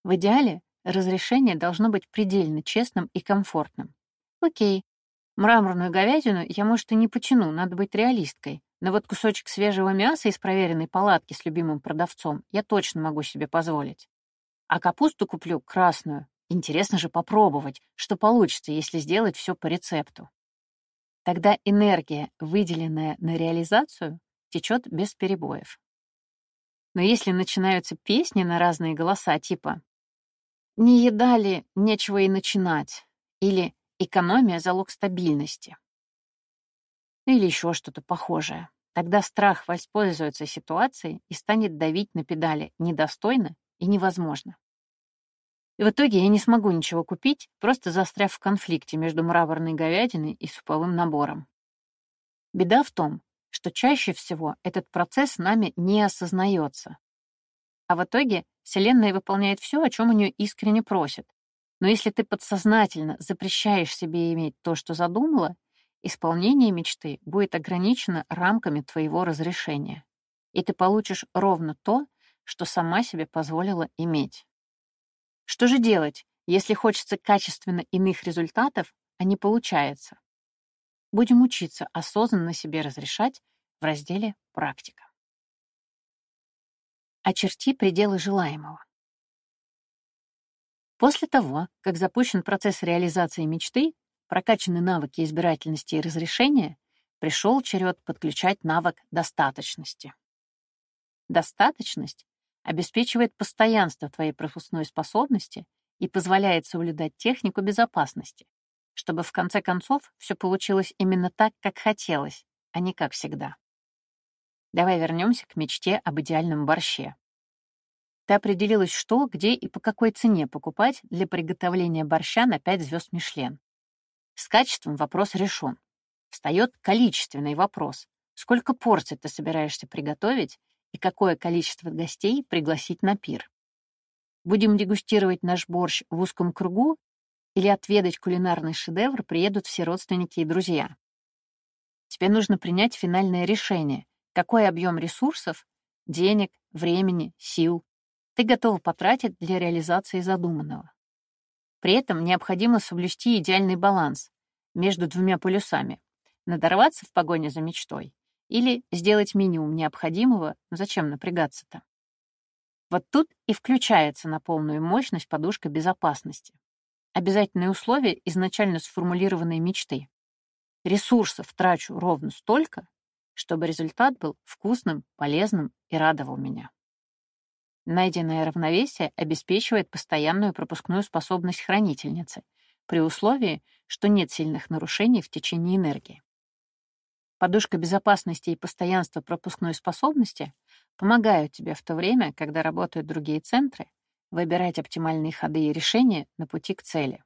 В идеале разрешение должно быть предельно честным и комфортным. Окей, мраморную говядину я, может, и не потяну, надо быть реалисткой. Но вот кусочек свежего мяса из проверенной палатки с любимым продавцом я точно могу себе позволить. А капусту куплю красную. Интересно же попробовать, что получится, если сделать все по рецепту. Тогда энергия, выделенная на реализацию, течет без перебоев. Но если начинаются песни на разные голоса типа «Не едали, нечего и начинать» или «Экономия — залог стабильности» или еще что-то похожее, тогда страх воспользуется ситуацией и станет давить на педали недостойно и невозможно. И в итоге я не смогу ничего купить, просто застряв в конфликте между мраморной говядиной и суповым набором. Беда в том, что чаще всего этот процесс нами не осознается, А в итоге Вселенная выполняет все, о чем у нее искренне просит. Но если ты подсознательно запрещаешь себе иметь то, что задумала, исполнение мечты будет ограничено рамками твоего разрешения. И ты получишь ровно то, что сама себе позволила иметь. Что же делать, если хочется качественно иных результатов, а не получается? Будем учиться осознанно себе разрешать в разделе «Практика». Очерти пределы желаемого. После того, как запущен процесс реализации мечты, прокачаны навыки избирательности и разрешения, пришел черед подключать навык достаточности. Достаточность обеспечивает постоянство твоей пропускной способности и позволяет соблюдать технику безопасности, чтобы в конце концов все получилось именно так, как хотелось, а не как всегда. Давай вернемся к мечте об идеальном борще. Ты определилась, что, где и по какой цене покупать для приготовления борща на 5 звезд Мишлен. С качеством вопрос решен. Встает количественный вопрос. Сколько порций ты собираешься приготовить и какое количество гостей пригласить на пир? Будем дегустировать наш борщ в узком кругу или отведать кулинарный шедевр приедут все родственники и друзья? Тебе нужно принять финальное решение, какой объем ресурсов, денег, времени, сил ты готова потратить для реализации задуманного. При этом необходимо соблюсти идеальный баланс между двумя полюсами — надорваться в погоне за мечтой или сделать минимум необходимого, зачем напрягаться-то? Вот тут и включается на полную мощность подушка безопасности. Обязательные условия изначально сформулированной мечты. Ресурсов трачу ровно столько, чтобы результат был вкусным, полезным и радовал меня. Найденное равновесие обеспечивает постоянную пропускную способность хранительницы, при условии, что нет сильных нарушений в течение энергии. Подушка безопасности и постоянство пропускной способности помогают тебе в то время, когда работают другие центры, выбирать оптимальные ходы и решения на пути к цели.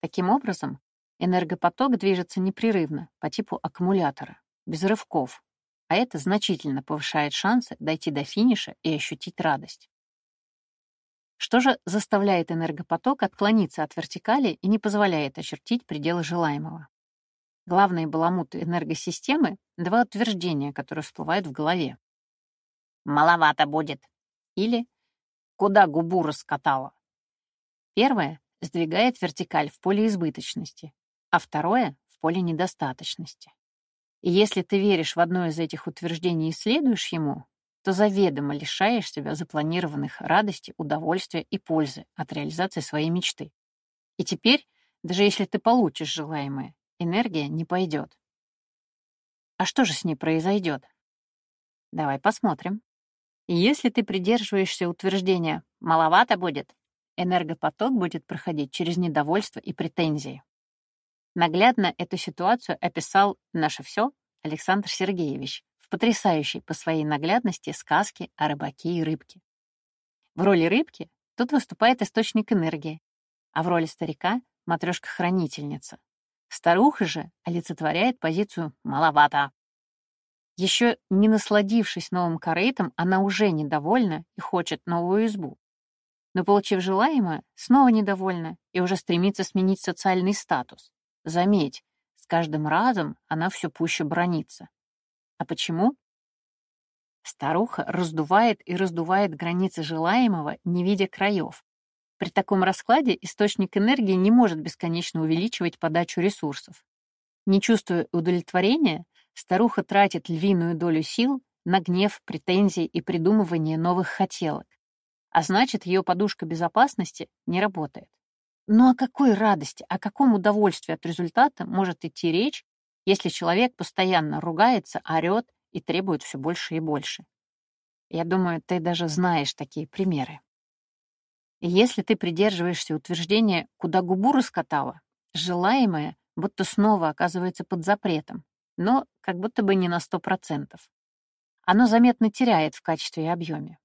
Таким образом, энергопоток движется непрерывно по типу аккумулятора, без рывков, а это значительно повышает шансы дойти до финиша и ощутить радость. Что же заставляет энергопоток отклониться от вертикали и не позволяет очертить пределы желаемого? Главные баламуты энергосистемы — два утверждения, которые всплывают в голове. «Маловато будет» или «Куда губу раскатала?» Первое сдвигает вертикаль в поле избыточности, а второе — в поле недостаточности. Если ты веришь в одно из этих утверждений и следуешь ему, то заведомо лишаешь себя запланированных радости, удовольствия и пользы от реализации своей мечты. И теперь, даже если ты получишь желаемое, энергия не пойдет. А что же с ней произойдет? Давай посмотрим. Если ты придерживаешься утверждения «маловато будет», энергопоток будет проходить через недовольство и претензии. Наглядно эту ситуацию описал «Наше все» Александр Сергеевич в потрясающей по своей наглядности сказке о рыбаке и рыбке. В роли рыбки тут выступает источник энергии, а в роли старика — матрешка-хранительница. Старуха же олицетворяет позицию «маловато». Еще не насладившись новым корытом, она уже недовольна и хочет новую избу. Но, получив желаемое, снова недовольна и уже стремится сменить социальный статус. Заметь, с каждым разом она все пуще бронится. А почему? Старуха раздувает и раздувает границы желаемого, не видя краев, при таком раскладе источник энергии не может бесконечно увеличивать подачу ресурсов. Не чувствуя удовлетворения, старуха тратит львиную долю сил на гнев, претензии и придумывание новых хотелок. А значит, ее подушка безопасности не работает. Ну о какой радости, о каком удовольствии от результата может идти речь, если человек постоянно ругается, орет и требует все больше и больше? Я думаю, ты даже знаешь такие примеры. И если ты придерживаешься утверждения «куда губу раскатала», желаемое будто снова оказывается под запретом, но как будто бы не на сто процентов. Оно заметно теряет в качестве и объеме.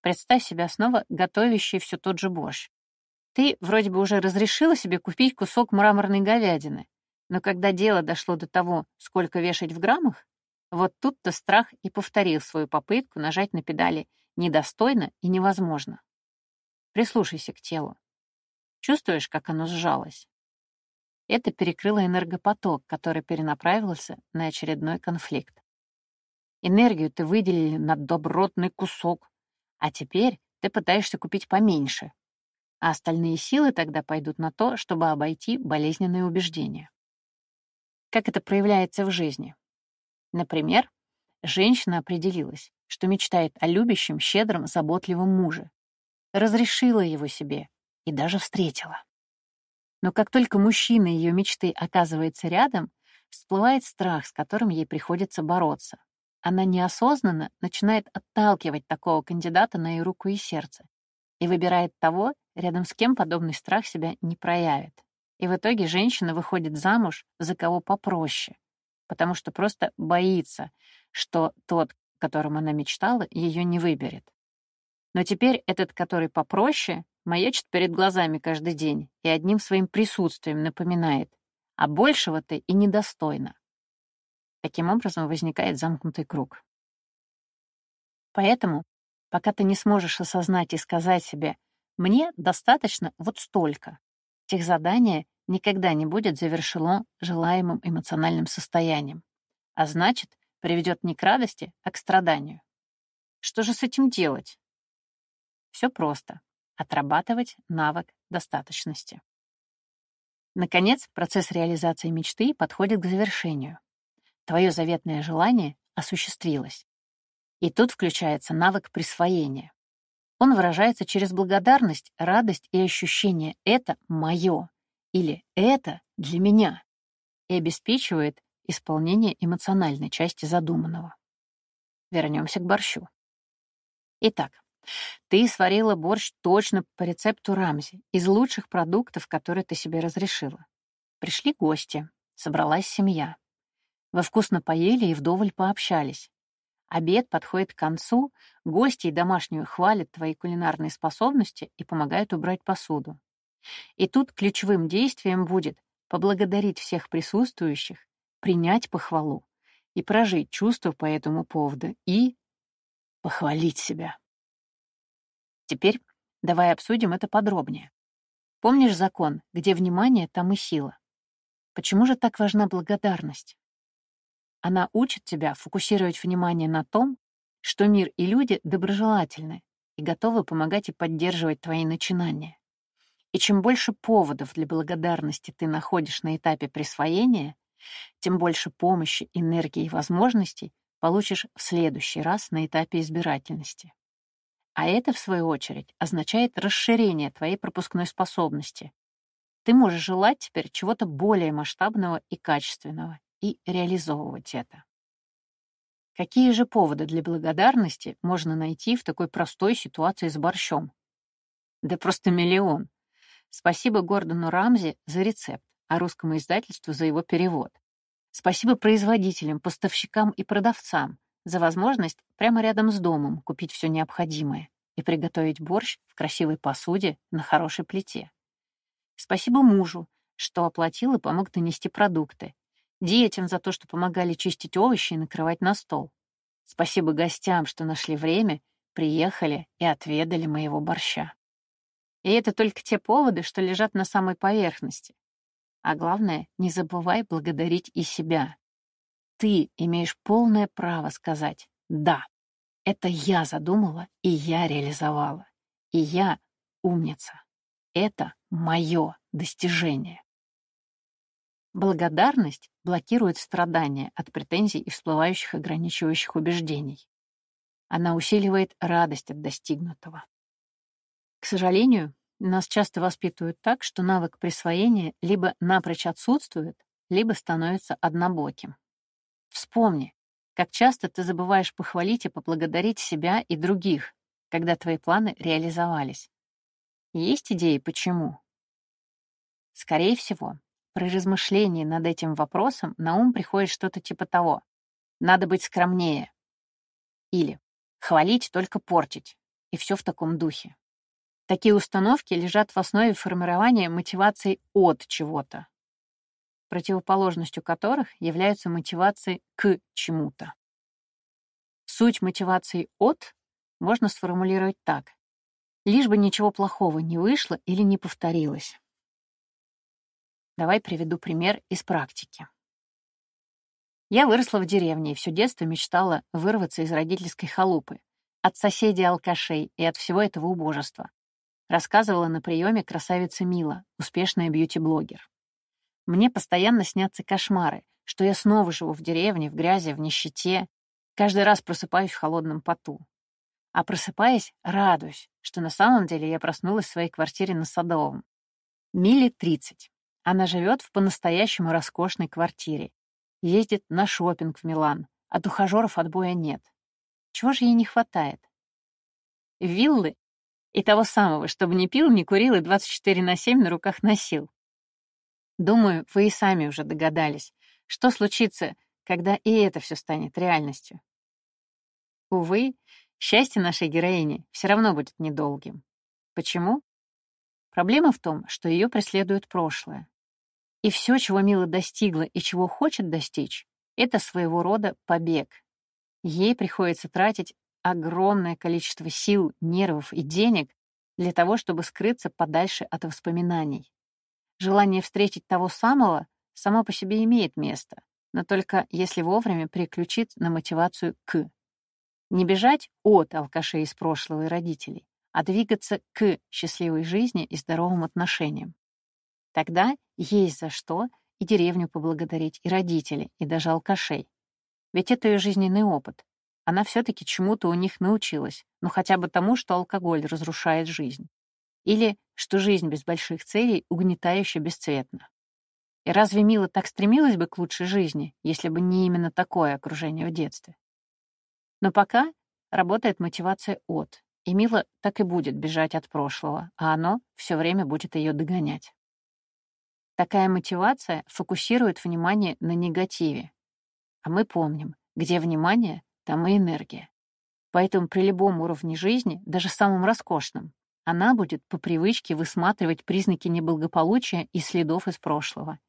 Представь себя снова готовящий все тот же борщ. Ты вроде бы уже разрешила себе купить кусок мраморной говядины, но когда дело дошло до того, сколько вешать в граммах, вот тут-то страх и повторил свою попытку нажать на педали недостойно и невозможно. Прислушайся к телу. Чувствуешь, как оно сжалось? Это перекрыло энергопоток, который перенаправился на очередной конфликт. Энергию ты выделили на добротный кусок, а теперь ты пытаешься купить поменьше, а остальные силы тогда пойдут на то, чтобы обойти болезненные убеждения. Как это проявляется в жизни? Например, женщина определилась, что мечтает о любящем, щедром, заботливом муже, разрешила его себе и даже встретила. Но как только мужчина ее мечты оказывается рядом, всплывает страх, с которым ей приходится бороться. Она неосознанно начинает отталкивать такого кандидата на ее руку и сердце и выбирает того, рядом с кем подобный страх себя не проявит. И в итоге женщина выходит замуж за кого попроще, потому что просто боится, что тот, которым она мечтала, ее не выберет. Но теперь этот, который попроще, маячит перед глазами каждый день и одним своим присутствием напоминает, а большего ты и недостойна. Таким образом возникает замкнутый круг. Поэтому, пока ты не сможешь осознать и сказать себе «мне достаточно вот столько», техзадание никогда не будет завершено желаемым эмоциональным состоянием, а значит, приведет не к радости, а к страданию. Что же с этим делать? Все просто отрабатывать навык достаточности. Наконец, процесс реализации мечты подходит к завершению. Твое заветное желание осуществилось. И тут включается навык присвоения. Он выражается через благодарность, радость и ощущение «это мое» или «это для меня» и обеспечивает исполнение эмоциональной части задуманного. Вернемся к борщу. Итак, ты сварила борщ точно по рецепту Рамзи, из лучших продуктов, которые ты себе разрешила. Пришли гости, собралась семья. Вы вкусно поели и вдоволь пообщались. Обед подходит к концу, гости и домашнюю хвалят твои кулинарные способности и помогают убрать посуду. И тут ключевым действием будет поблагодарить всех присутствующих, принять похвалу и прожить чувства по этому поводу и похвалить себя. Теперь давай обсудим это подробнее. Помнишь закон, где внимание, там и сила? Почему же так важна благодарность? Она учит тебя фокусировать внимание на том, что мир и люди доброжелательны и готовы помогать и поддерживать твои начинания. И чем больше поводов для благодарности ты находишь на этапе присвоения, тем больше помощи, энергии и возможностей получишь в следующий раз на этапе избирательности. А это, в свою очередь, означает расширение твоей пропускной способности. Ты можешь желать теперь чего-то более масштабного и качественного и реализовывать это. Какие же поводы для благодарности можно найти в такой простой ситуации с борщом? Да просто миллион. Спасибо Гордону Рамзи за рецепт, а русскому издательству за его перевод. Спасибо производителям, поставщикам и продавцам, за возможность прямо рядом с домом купить все необходимое и приготовить борщ в красивой посуде на хорошей плите. Спасибо мужу, что оплатил и помог донести продукты. Детям за то, что помогали чистить овощи и накрывать на стол. Спасибо гостям, что нашли время, приехали и отведали моего борща. И это только те поводы, что лежат на самой поверхности. А главное, не забывай благодарить и себя. Ты имеешь полное право сказать «да». Это я задумала, и я реализовала. И я умница. Это мое достижение. Благодарность блокирует страдания от претензий и всплывающих ограничивающих убеждений. Она усиливает радость от достигнутого. К сожалению, нас часто воспитывают так, что навык присвоения либо напрочь отсутствует, либо становится однобоким. Вспомни, как часто ты забываешь похвалить и поблагодарить себя и других, когда твои планы реализовались. Есть идеи, почему? Скорее всего, при размышлении над этим вопросом на ум приходит что-то типа того. Надо быть скромнее. Или хвалить только портить. И все в таком духе. Такие установки лежат в основе формирования мотивации от чего-то противоположностью которых являются мотивации к чему-то. Суть мотивации от можно сформулировать так. Лишь бы ничего плохого не вышло или не повторилось. Давай приведу пример из практики. Я выросла в деревне и все детство мечтала вырваться из родительской халупы, от соседей-алкашей и от всего этого убожества. Рассказывала на приеме красавица Мила, успешная бьюти-блогер. Мне постоянно снятся кошмары, что я снова живу в деревне, в грязи, в нищете, каждый раз просыпаюсь в холодном поту. А просыпаясь, радуюсь, что на самом деле я проснулась в своей квартире на Садовом. Миле 30. Она живет в по-настоящему роскошной квартире. Ездит на шопинг в Милан. От ухажеров отбоя нет. Чего же ей не хватает? Виллы и того самого, чтобы не пил, не курил и 24 на 7 на руках носил. Думаю, вы и сами уже догадались, что случится, когда и это все станет реальностью. Увы, счастье нашей героини все равно будет недолгим. Почему? Проблема в том, что ее преследует прошлое. И все, чего Мила достигла и чего хочет достичь, это своего рода побег. Ей приходится тратить огромное количество сил, нервов и денег для того, чтобы скрыться подальше от воспоминаний. Желание встретить того самого само по себе имеет место, но только если вовремя переключить на мотивацию «к». Не бежать от алкашей из прошлого и родителей, а двигаться к счастливой жизни и здоровым отношениям. Тогда есть за что и деревню поблагодарить, и родителей, и даже алкашей. Ведь это ее жизненный опыт она все-таки чему-то у них научилась, ну хотя бы тому, что алкоголь разрушает жизнь. Или что жизнь без больших целей угнетающе бесцветна. И разве Мила так стремилась бы к лучшей жизни, если бы не именно такое окружение в детстве? Но пока работает мотивация от, и Мила так и будет бежать от прошлого, а оно все время будет ее догонять. Такая мотивация фокусирует внимание на негативе. А мы помним, где внимание, там и энергия. Поэтому при любом уровне жизни, даже самом роскошном, она будет по привычке высматривать признаки неблагополучия и следов из прошлого.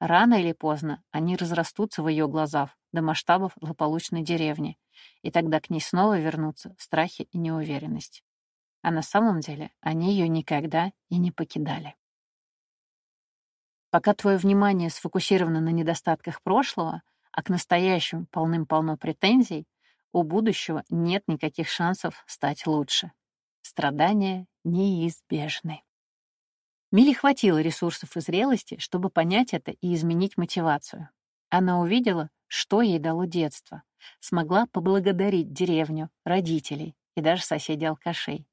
Рано или поздно они разрастутся в ее глазах до масштабов злополучной деревни, и тогда к ней снова вернутся страхи и неуверенность. А на самом деле они ее никогда и не покидали. Пока твое внимание сфокусировано на недостатках прошлого, а к настоящему полным-полно претензий, у будущего нет никаких шансов стать лучше. Страдания неизбежны. Миле хватило ресурсов и зрелости, чтобы понять это и изменить мотивацию. Она увидела, что ей дало детство, смогла поблагодарить деревню, родителей и даже соседей-алкашей,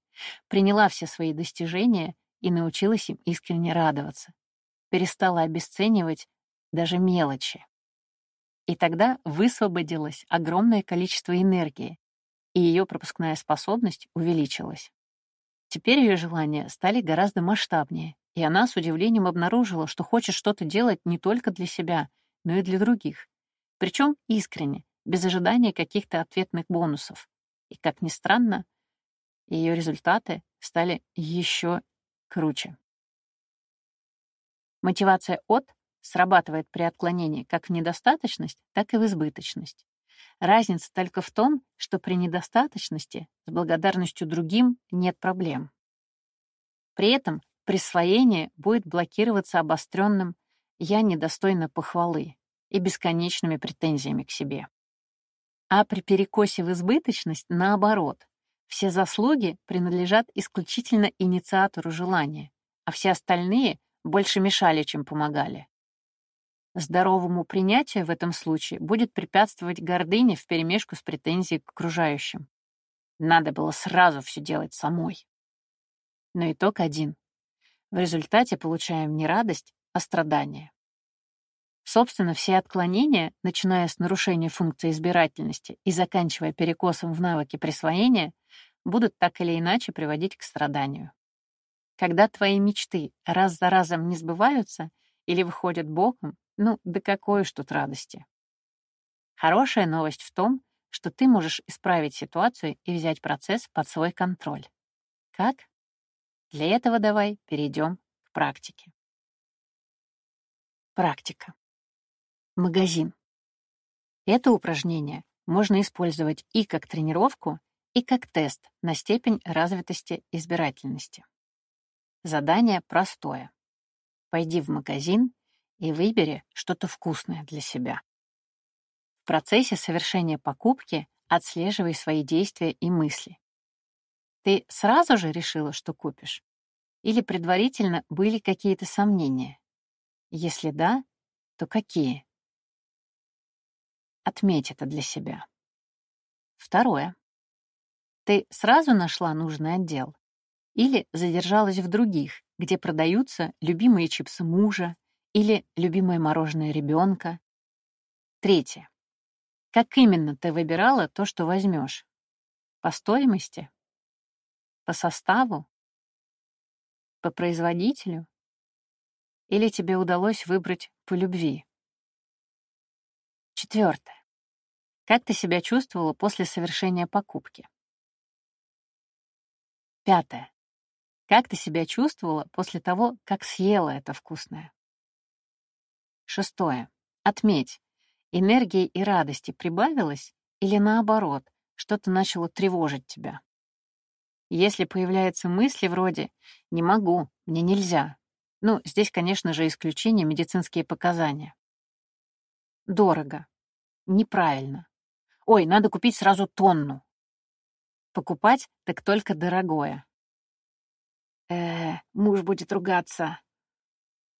приняла все свои достижения и научилась им искренне радоваться, перестала обесценивать даже мелочи. И тогда высвободилось огромное количество энергии, и ее пропускная способность увеличилась. Теперь ее желания стали гораздо масштабнее, и она с удивлением обнаружила, что хочет что-то делать не только для себя, но и для других. Причем искренне, без ожидания каких-то ответных бонусов. И, как ни странно, ее результаты стали еще круче. Мотивация от срабатывает при отклонении как в недостаточность, так и в избыточность. Разница только в том, что при недостаточности с благодарностью другим нет проблем. При этом присвоение будет блокироваться обостренным «я недостойна похвалы» и бесконечными претензиями к себе. А при перекосе в избыточность, наоборот, все заслуги принадлежат исключительно инициатору желания, а все остальные больше мешали, чем помогали. Здоровому принятию в этом случае будет препятствовать гордыня вперемешку с претензией к окружающим. Надо было сразу все делать самой. Но итог один. В результате получаем не радость, а страдание. Собственно, все отклонения, начиная с нарушения функции избирательности и заканчивая перекосом в навыке присвоения, будут так или иначе приводить к страданию. Когда твои мечты раз за разом не сбываются или выходят боком, ну, да какой уж тут радости. Хорошая новость в том, что ты можешь исправить ситуацию и взять процесс под свой контроль. Как? Для этого давай перейдем к практике. Практика. Магазин. Это упражнение можно использовать и как тренировку, и как тест на степень развитости избирательности. Задание простое. Пойди в магазин и выбери что-то вкусное для себя. В процессе совершения покупки отслеживай свои действия и мысли. Ты сразу же решила, что купишь? Или предварительно были какие-то сомнения? Если да, то какие? Отметь это для себя. Второе. Ты сразу нашла нужный отдел? Или задержалась в других, где продаются любимые чипсы мужа или любимое мороженое ребенка? Третье. Как именно ты выбирала то, что возьмешь? По стоимости? По составу? По производителю? Или тебе удалось выбрать по любви? Четвертое. Как ты себя чувствовала после совершения покупки? Пятое. Как ты себя чувствовала после того, как съела это вкусное? Шестое. Отметь, энергии и радости прибавилось или наоборот, что-то начало тревожить тебя? Если появляются мысли вроде «не могу», «мне нельзя», ну, здесь, конечно же, исключение медицинские показания. Дорого. Неправильно. Ой, надо купить сразу тонну. Покупать так только дорогое. Э, муж будет ругаться.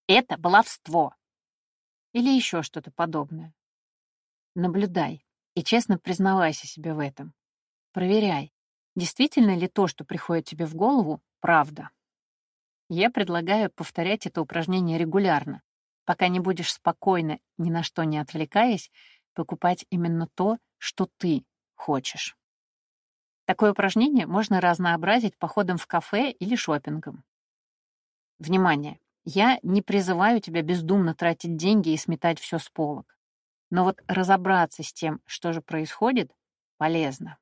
Это баловство. Или еще что-то подобное. Наблюдай и честно признавайся себе в этом. Проверяй, действительно ли то, что приходит тебе в голову, правда. Я предлагаю повторять это упражнение регулярно, пока не будешь спокойно, ни на что не отвлекаясь, покупать именно то, что ты хочешь. Такое упражнение можно разнообразить походом в кафе или шопингом. Внимание! Я не призываю тебя бездумно тратить деньги и сметать все с полок. Но вот разобраться с тем, что же происходит, полезно.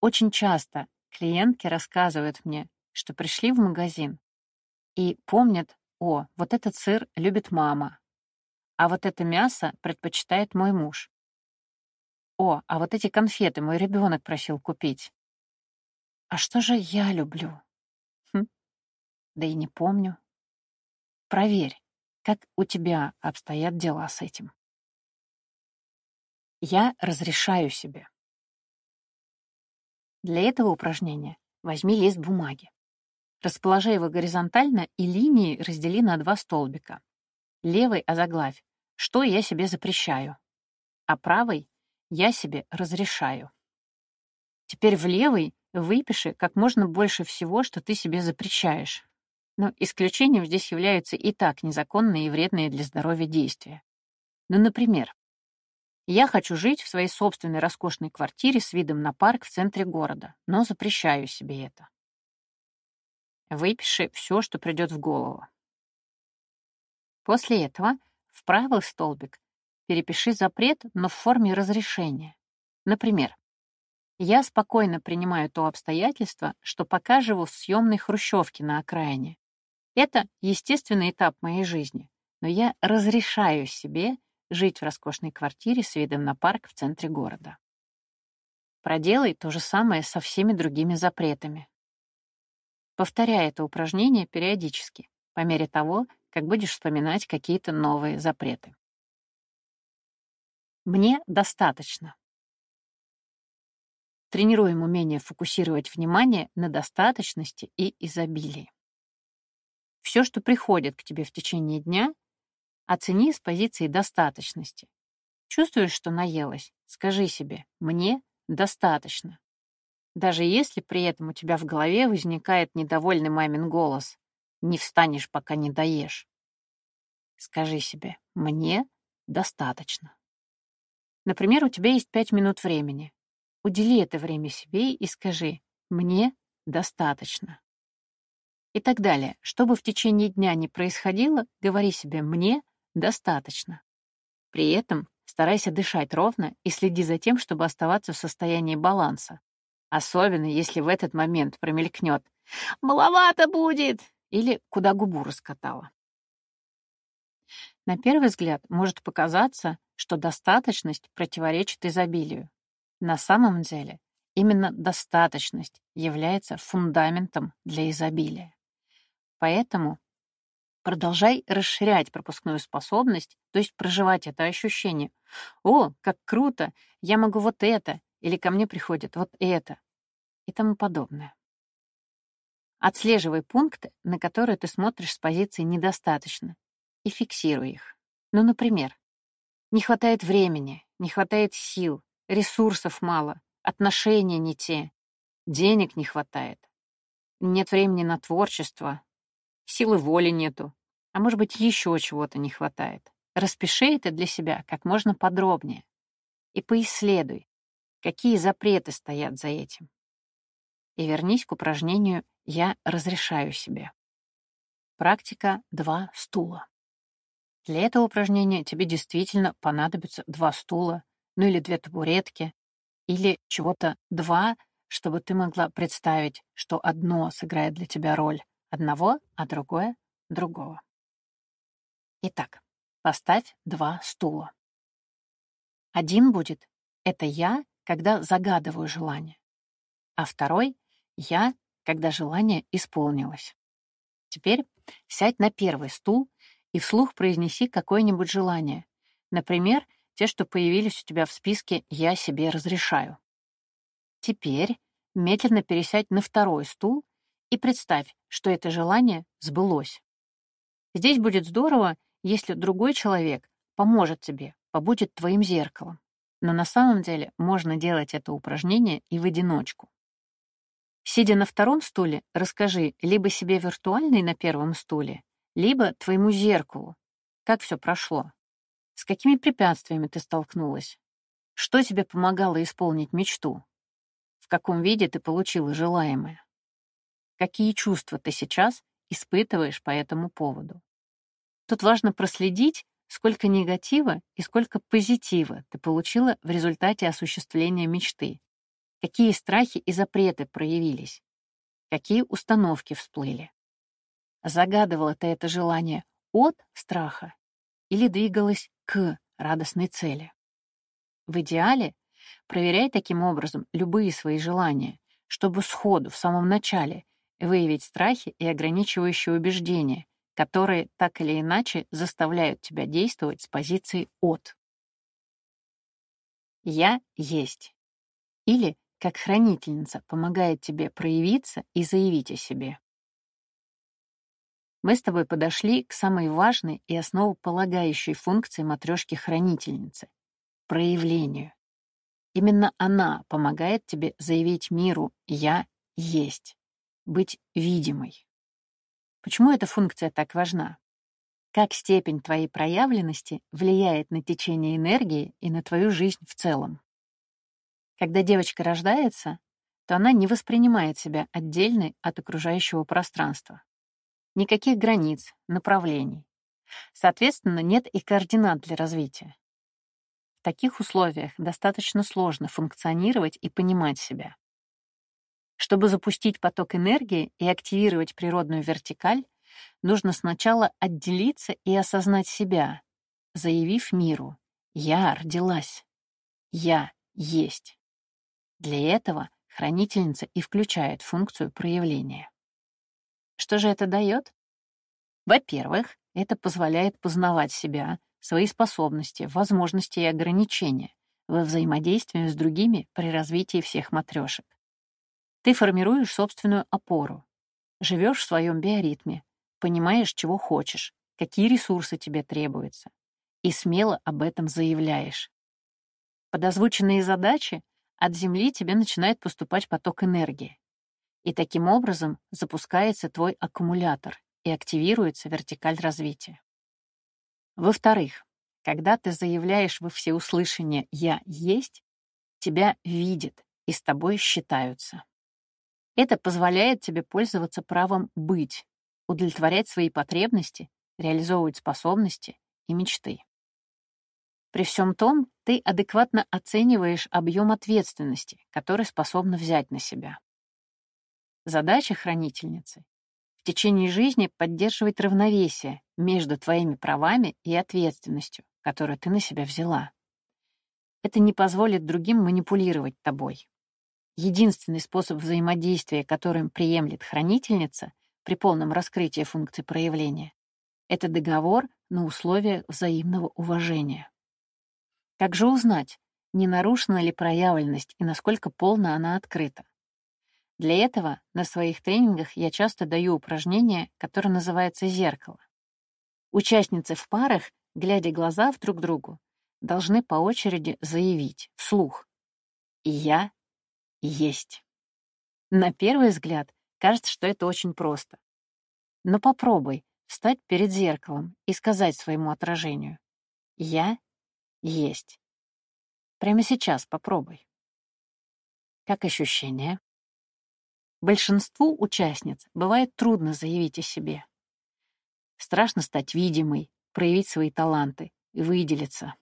Очень часто клиентки рассказывают мне, что пришли в магазин и помнят, о, вот этот сыр любит мама, а вот это мясо предпочитает мой муж. О, а вот эти конфеты мой ребенок просил купить. А что же я люблю? Хм, да и не помню. Проверь, как у тебя обстоят дела с этим. Я разрешаю себе. Для этого упражнения возьми лист бумаги. Расположи его горизонтально и линии раздели на два столбика. Левый озаглавь «Что я себе запрещаю», а правый «Я себе разрешаю». Теперь в левый выпиши как можно больше всего, что ты себе запрещаешь. Но исключением здесь являются и так незаконные и вредные для здоровья действия. Ну, например, я хочу жить в своей собственной роскошной квартире с видом на парк в центре города, но запрещаю себе это. Выпиши все, что придет в голову. После этого в правый столбик перепиши запрет, но в форме разрешения. Например, я спокойно принимаю то обстоятельство, что пока живу в съемной хрущевке на окраине. Это естественный этап моей жизни, но я разрешаю себе жить в роскошной квартире с видом на парк в центре города. Проделай то же самое со всеми другими запретами. Повторяй это упражнение периодически, по мере того, как будешь вспоминать какие-то новые запреты. Мне достаточно. Тренируем умение фокусировать внимание на достаточности и изобилии. Все, что приходит к тебе в течение дня, Оцени с позиции достаточности. Чувствуешь, что наелась? Скажи себе «мне достаточно». Даже если при этом у тебя в голове возникает недовольный мамин голос «не встанешь, пока не доешь». Скажи себе «мне достаточно». Например, у тебя есть пять минут времени. Удели это время себе и скажи «мне достаточно». И так далее. Что бы в течение дня ни происходило, говори себе «мне достаточно. При этом старайся дышать ровно и следи за тем, чтобы оставаться в состоянии баланса. Особенно, если в этот момент промелькнет «маловато будет» или «куда губу раскатала». На первый взгляд может показаться, что достаточность противоречит изобилию. На самом деле Именно достаточность является фундаментом для изобилия. Поэтому продолжай расширять пропускную способность, то есть проживать это ощущение. «О, как круто! Я могу вот это!» или «ко мне приходит вот это» и тому подобное. Отслеживай пункты, на которые ты смотришь с позиции «недостаточно», и фиксируй их. Ну, например, не хватает времени, не хватает сил, ресурсов мало, отношения не те, денег не хватает, нет времени на творчество, силы воли нету, а может быть, еще чего-то не хватает. Распиши это для себя как можно подробнее и поисследуй, какие запреты стоят за этим. И вернись к упражнению «Я разрешаю себе». Практика «Два стула». Для этого упражнения тебе действительно понадобится два стула, ну или две табуретки, или чего-то два, чтобы ты могла представить, что одно сыграет для тебя роль одного, а другое — другого. Итак, поставь два стула. Один будет — это я, когда загадываю желание, а второй — я, когда желание исполнилось. Теперь сядь на первый стул и вслух произнеси какое-нибудь желание. Например, те, что появились у тебя в списке «Я себе разрешаю». Теперь медленно пересядь на второй стул и представь, что это желание сбылось. Здесь будет здорово, если другой человек поможет тебе, побудет твоим зеркалом. Но на самом деле можно делать это упражнение и в одиночку. Сидя на втором стуле, расскажи либо себе виртуальный на первом стуле, либо твоему зеркалу. Как все прошло? С какими препятствиями ты столкнулась? Что тебе помогало исполнить мечту? В каком виде ты получила желаемое? Какие чувства ты сейчас испытываешь по этому поводу? Тут важно проследить, сколько негатива и сколько позитива ты получила в результате осуществления мечты. Какие страхи и запреты проявились? Какие установки всплыли? Загадывала ты это желание от страха или двигалась к радостной цели? В идеале проверяй таким образом любые свои желания, чтобы сходу, в самом начале, выявить страхи и ограничивающие убеждения, которые так или иначе заставляют тебя действовать с позиции «от». «Я есть» или как хранительница помогает тебе проявиться и заявить о себе мы с тобой подошли к самой важной и основополагающей функции матрешки-хранительницы — проявлению. Именно она помогает тебе заявить миру «я есть», быть видимой. Почему эта функция так важна? Как степень твоей проявленности влияет на течение энергии и на твою жизнь в целом? Когда девочка рождается, то она не воспринимает себя отдельной от окружающего пространства. Никаких границ, направлений. Соответственно, нет и координат для развития. В таких условиях достаточно сложно функционировать и понимать себя. Чтобы запустить поток энергии и активировать природную вертикаль, нужно сначала отделиться и осознать себя, заявив миру «Я родилась», «Я есть». Для этого хранительница и включает функцию проявления. Что же это дает? Во-первых, это позволяет познавать себя, свои способности, возможности и ограничения во взаимодействии с другими при развитии всех матрешек. Ты формируешь собственную опору, живешь в своем биоритме, понимаешь, чего хочешь, какие ресурсы тебе требуются, и смело об этом заявляешь. Под озвученные задачи от Земли тебе начинает поступать поток энергии. И таким образом запускается твой аккумулятор и активируется вертикаль развития. Во-вторых, когда ты заявляешь во всеуслышание «я есть», тебя видят и с тобой считаются. Это позволяет тебе пользоваться правом быть, удовлетворять свои потребности, реализовывать способности и мечты. При всем том, ты адекватно оцениваешь объем ответственности, который способна взять на себя. Задача хранительницы — в течение жизни поддерживать равновесие между твоими правами и ответственностью, которую ты на себя взяла. Это не позволит другим манипулировать тобой. единственный способ взаимодействия, которым приемлет хранительница при полном раскрытии функции проявления, это договор на условиях взаимного уважения. Как же узнать, не нарушена ли проявленность и насколько полно она открыта? Для этого на своих тренингах я часто даю упражнение, которое называется «зеркало». Участницы в парах, глядя глаза в друг другу, должны по очереди заявить вслух «Я есть». На первый взгляд кажется, что это очень просто. Но попробуй встать перед зеркалом и сказать своему отражению «Я есть». Прямо сейчас попробуй. Как ощущение? Большинству участниц бывает трудно заявить о себе. Страшно стать видимой, проявить свои таланты и выделиться.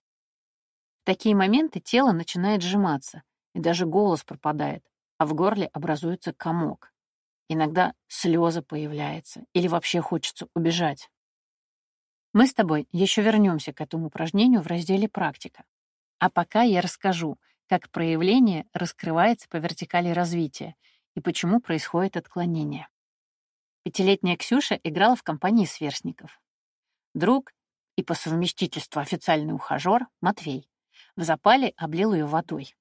В такие моменты тело начинает сжиматься, и даже голос пропадает, а в горле образуется комок. Иногда слезы появляются или вообще хочется убежать. Мы с тобой еще вернемся к этому упражнению в разделе «Практика». А пока я расскажу, как проявление раскрывается по вертикали развития и почему происходит отклонение. Пятилетняя Ксюша играла в компании сверстников. Друг и по совместительству официальный ухажер Матвей в запале облил ее водой.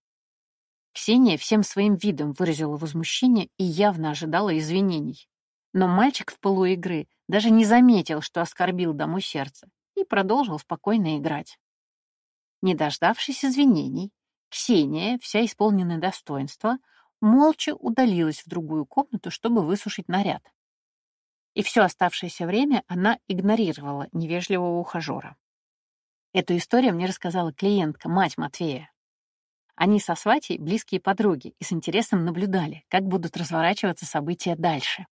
Ксения всем своим видом выразила возмущение и явно ожидала извинений. Но мальчик в полу игры даже не заметил, что оскорбил дому сердце, и продолжил спокойно играть. Не дождавшись извинений, Ксения, вся исполненная достоинства, молча удалилась в другую комнату, чтобы высушить наряд. И все оставшееся время она игнорировала невежливого ухажера. Эту историю мне рассказала клиентка, мать Матвея. Они со сватей близкие подруги и с интересом наблюдали, как будут разворачиваться события дальше.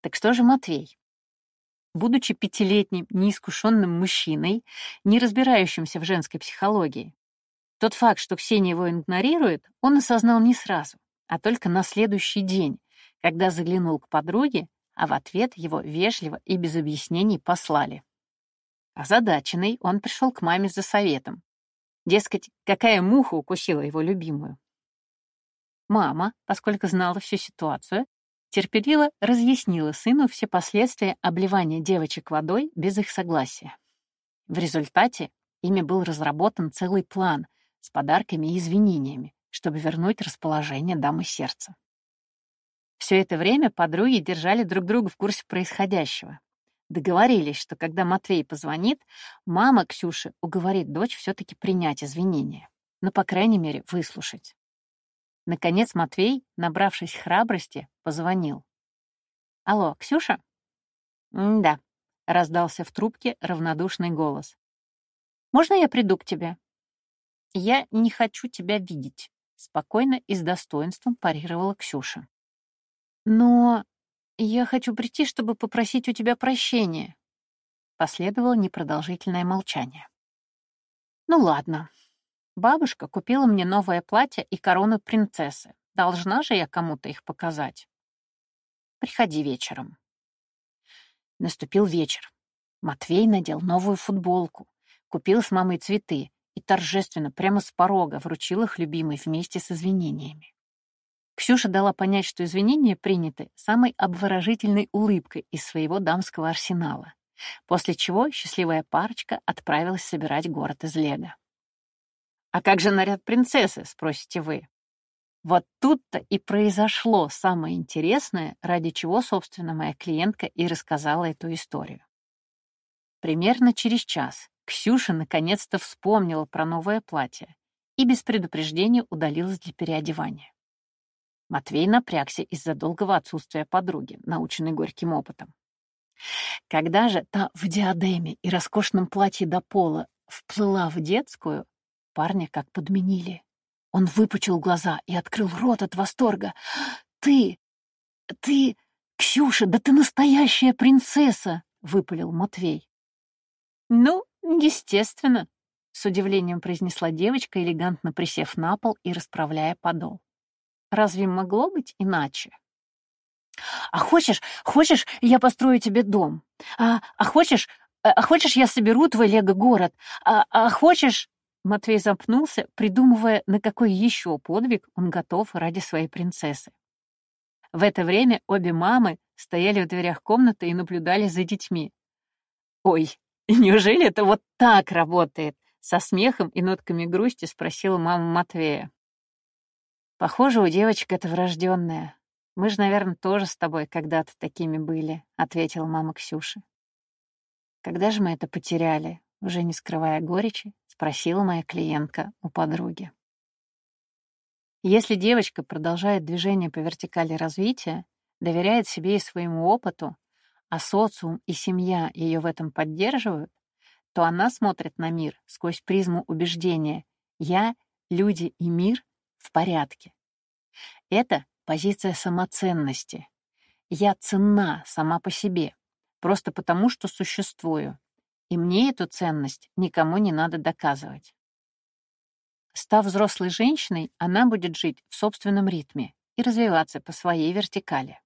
Так что же Матвей? Будучи пятилетним неискушенным мужчиной, не разбирающимся в женской психологии, тот факт, что Ксения его игнорирует, он осознал не сразу а только на следующий день, когда заглянул к подруге, а в ответ его вежливо и без объяснений послали. Озадаченный, он пришел к маме за советом. Дескать, какая муха укусила его любимую. Мама, поскольку знала всю ситуацию, терпеливо разъяснила сыну все последствия обливания девочек водой без их согласия. В результате ими был разработан целый план с подарками и извинениями, чтобы вернуть расположение дамы сердца. Все это время подруги держали друг друга в курсе происходящего. Договорились, что когда Матвей позвонит, мама Ксюши уговорит дочь все-таки принять извинения, но, по крайней мере, выслушать. Наконец Матвей, набравшись храбрости, позвонил. «Алло, Ксюша?» «Да», — раздался в трубке равнодушный голос. «Можно я приду к тебе?» «Я не хочу тебя видеть», Спокойно и с достоинством парировала Ксюша. «Но я хочу прийти, чтобы попросить у тебя прощения». Последовало непродолжительное молчание. «Ну ладно. Бабушка купила мне новое платье и корону принцессы. Должна же я кому-то их показать. Приходи вечером». Наступил вечер. Матвей надел новую футболку, купил с мамой цветы и торжественно, прямо с порога, вручил их любимой вместе с извинениями. Ксюша дала понять, что извинения приняты самой обворожительной улыбкой из своего дамского арсенала, после чего счастливая парочка отправилась собирать город из лего. «А как же наряд принцессы?» — спросите вы. Вот тут-то и произошло самое интересное, ради чего, собственно, моя клиентка и рассказала эту историю. Примерно через час Ксюша наконец-то вспомнила про новое платье и без предупреждения удалилась для переодевания. Матвей напрягся из-за долгого отсутствия подруги, наученной горьким опытом. Когда же та в диадеме и роскошном платье до пола вплыла в детскую, парня как подменили. Он выпучил глаза и открыл рот от восторга. «Ты! Ты! Ксюша, да ты настоящая принцесса!» — выпалил Матвей. «Ну, естественно», — с удивлением произнесла девочка, элегантно присев на пол и расправляя подол. «Разве могло быть иначе?» «А хочешь, хочешь, я построю тебе дом? А, а хочешь, а, а хочешь, я соберу твой лего-город? А, а хочешь...» Матвей запнулся, придумывая, на какой еще подвиг он готов ради своей принцессы. В это время обе мамы стояли в дверях комнаты и наблюдали за детьми. «Ой, неужели это вот так работает?» Со смехом и нотками грусти спросила мама Матвея. «Похоже, у девочек это врожденное. Мы же, наверное, тоже с тобой когда-то такими были», — ответила мама Ксюши. «Когда же мы это потеряли?» Уже не скрывая горечи, спросила моя клиентка у подруги. Если девочка продолжает движение по вертикали развития, доверяет себе и своему опыту, а социум и семья ее в этом поддерживают, то она смотрит на мир сквозь призму убеждения «я, люди и мир в порядке». Это позиция самоценности. Я ценна сама по себе, просто потому, что существую, и мне эту ценность никому не надо доказывать. Став взрослой женщиной, она будет жить в собственном ритме и развиваться по своей вертикали.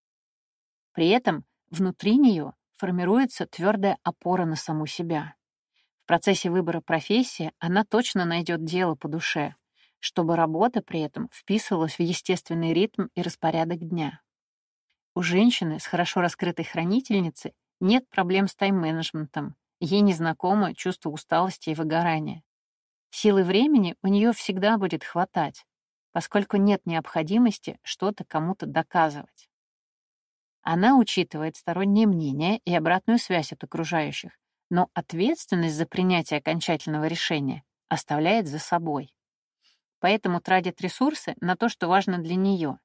При этом внутри нее формируется твердая опора на саму себя. В процессе выбора профессии она точно найдет дело по душе, чтобы работа при этом вписывалась в естественный ритм и распорядок дня. У женщины с хорошо раскрытой хранительницей нет проблем с тайм-менеджментом, ей незнакомо чувство усталости и выгорания. Силы времени у нее всегда будет хватать, поскольку нет необходимости что-то кому-то доказывать. Она учитывает сторонние мнения и обратную связь от окружающих, но ответственность за принятие окончательного решения оставляет за собой. Поэтому тратит ресурсы на то, что важно для нее,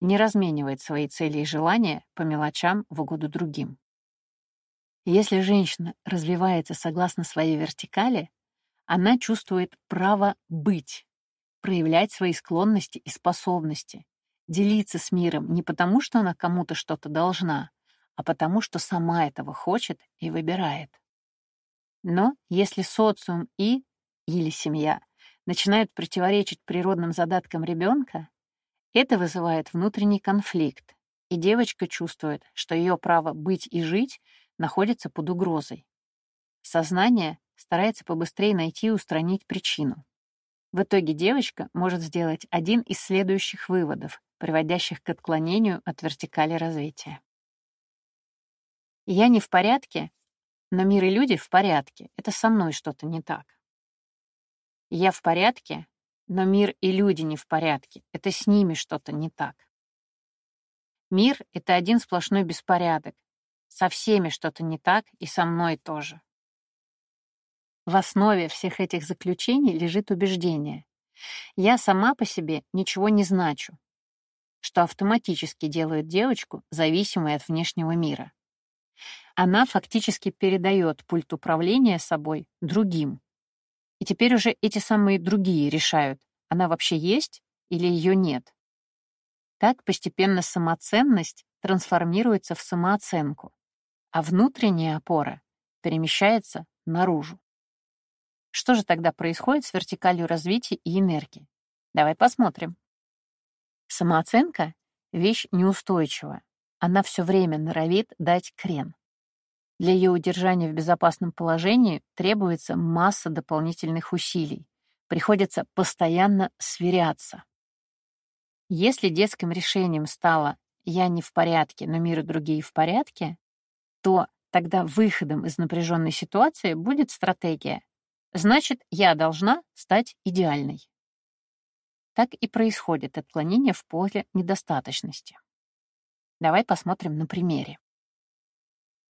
не разменивает свои цели и желания по мелочам в угоду другим. Если женщина развивается согласно своей вертикали, она чувствует право быть, проявлять свои склонности и способности, делиться с миром не потому, что она кому-то что-то должна, а потому, что сама этого хочет и выбирает. Но если социум и или семья начинают противоречить природным задаткам ребенка, это вызывает внутренний конфликт, и девочка чувствует, что ее право быть и жить находится под угрозой. Сознание старается побыстрее найти и устранить причину. В итоге девочка может сделать один из следующих выводов, приводящих к отклонению от вертикали развития. Я не в порядке, но мир и люди в порядке. Это со мной что-то не так. Я в порядке, но мир и люди не в порядке. Это с ними что-то не так. Мир — это один сплошной беспорядок. Со всеми что-то не так, и со мной тоже. В основе всех этих заключений лежит убеждение. Я сама по себе ничего не значу, что автоматически делает девочку зависимой от внешнего мира. Она фактически передает пульт управления собой другим. И теперь уже эти самые другие решают, она вообще есть или ее нет. Так постепенно самоценность трансформируется в самооценку, а внутренняя опора перемещается наружу. Что же тогда происходит с вертикалью развития и энергии? Давай посмотрим. Самооценка — вещь неустойчивая. Она все время норовит дать крен. Для ее удержания в безопасном положении требуется масса дополнительных усилий. Приходится постоянно сверяться. Если детским решением стало «я не в порядке, но мир и другие в порядке», то тогда выходом из напряженной ситуации будет стратегия Значит, я должна стать идеальной. Так и происходит отклонение в поле недостаточности. Давай посмотрим на примере.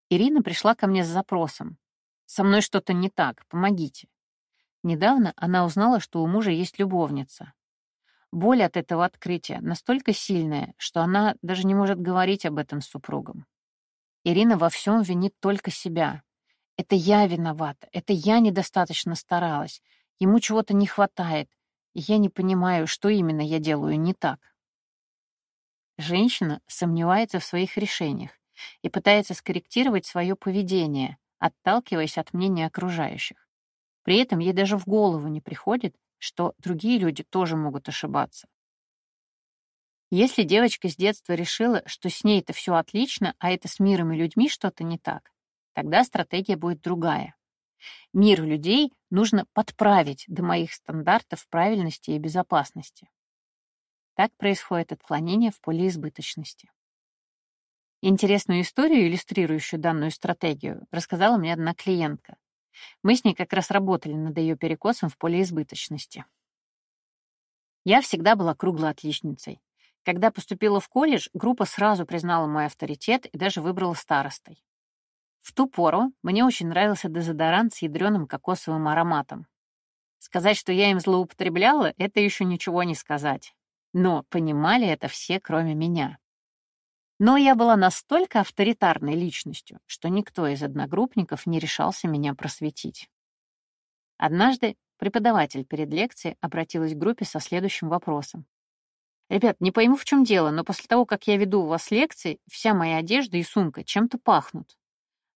Ирина пришла ко мне с запросом. «Со мной что-то не так, помогите». Недавно она узнала, что у мужа есть любовница. Боль от этого открытия настолько сильная, что она даже не может говорить об этом с супругом. Ирина во всем винит только себя, это я виновата, это я недостаточно старалась, ему чего-то не хватает, и я не понимаю, что именно я делаю не так. Женщина сомневается в своих решениях и пытается скорректировать свое поведение, отталкиваясь от мнения окружающих. При этом ей даже в голову не приходит, что другие люди тоже могут ошибаться. Если девочка с детства решила, что с ней это все отлично, а это с миром и людьми что-то не так, Тогда стратегия будет другая. Мир людей нужно подправить до моих стандартов правильности и безопасности. Так происходит отклонение в поле избыточности. Интересную историю, иллюстрирующую данную стратегию, рассказала мне одна клиентка. Мы с ней как раз работали над ее перекосом в поле избыточности. Я всегда была круглой отличницей. Когда поступила в колледж, группа сразу признала мой авторитет и даже выбрала старостой. В ту пору мне очень нравился дезодорант с ядреным кокосовым ароматом. Сказать, что я им злоупотребляла, это еще ничего не сказать. Но понимали это все, кроме меня. Но я была настолько авторитарной личностью, что никто из одногруппников не решался меня просветить. Однажды преподаватель перед лекцией обратилась к группе со следующим вопросом. «Ребят, не пойму, в чем дело, но после того, как я веду у вас лекции, вся моя одежда и сумка чем-то пахнут.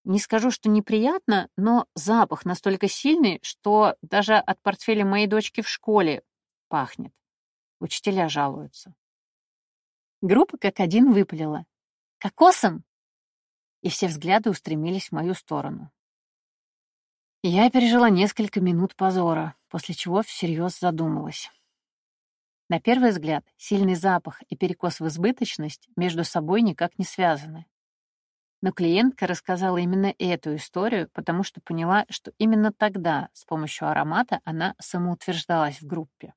Не скажу, что неприятно, но запах настолько сильный, что даже от портфеля моей дочки в школе пахнет. Учителя жалуются. Группа как один выпалила. «Кокосом!» И все взгляды устремились в мою сторону. Я пережила несколько минут позора, после чего всерьез задумалась. На первый взгляд, сильный запах и перекос в избыточность между собой никак не связаны. Но клиентка рассказала именно эту историю, потому что поняла, что именно тогда с помощью аромата она самоутверждалась в группе.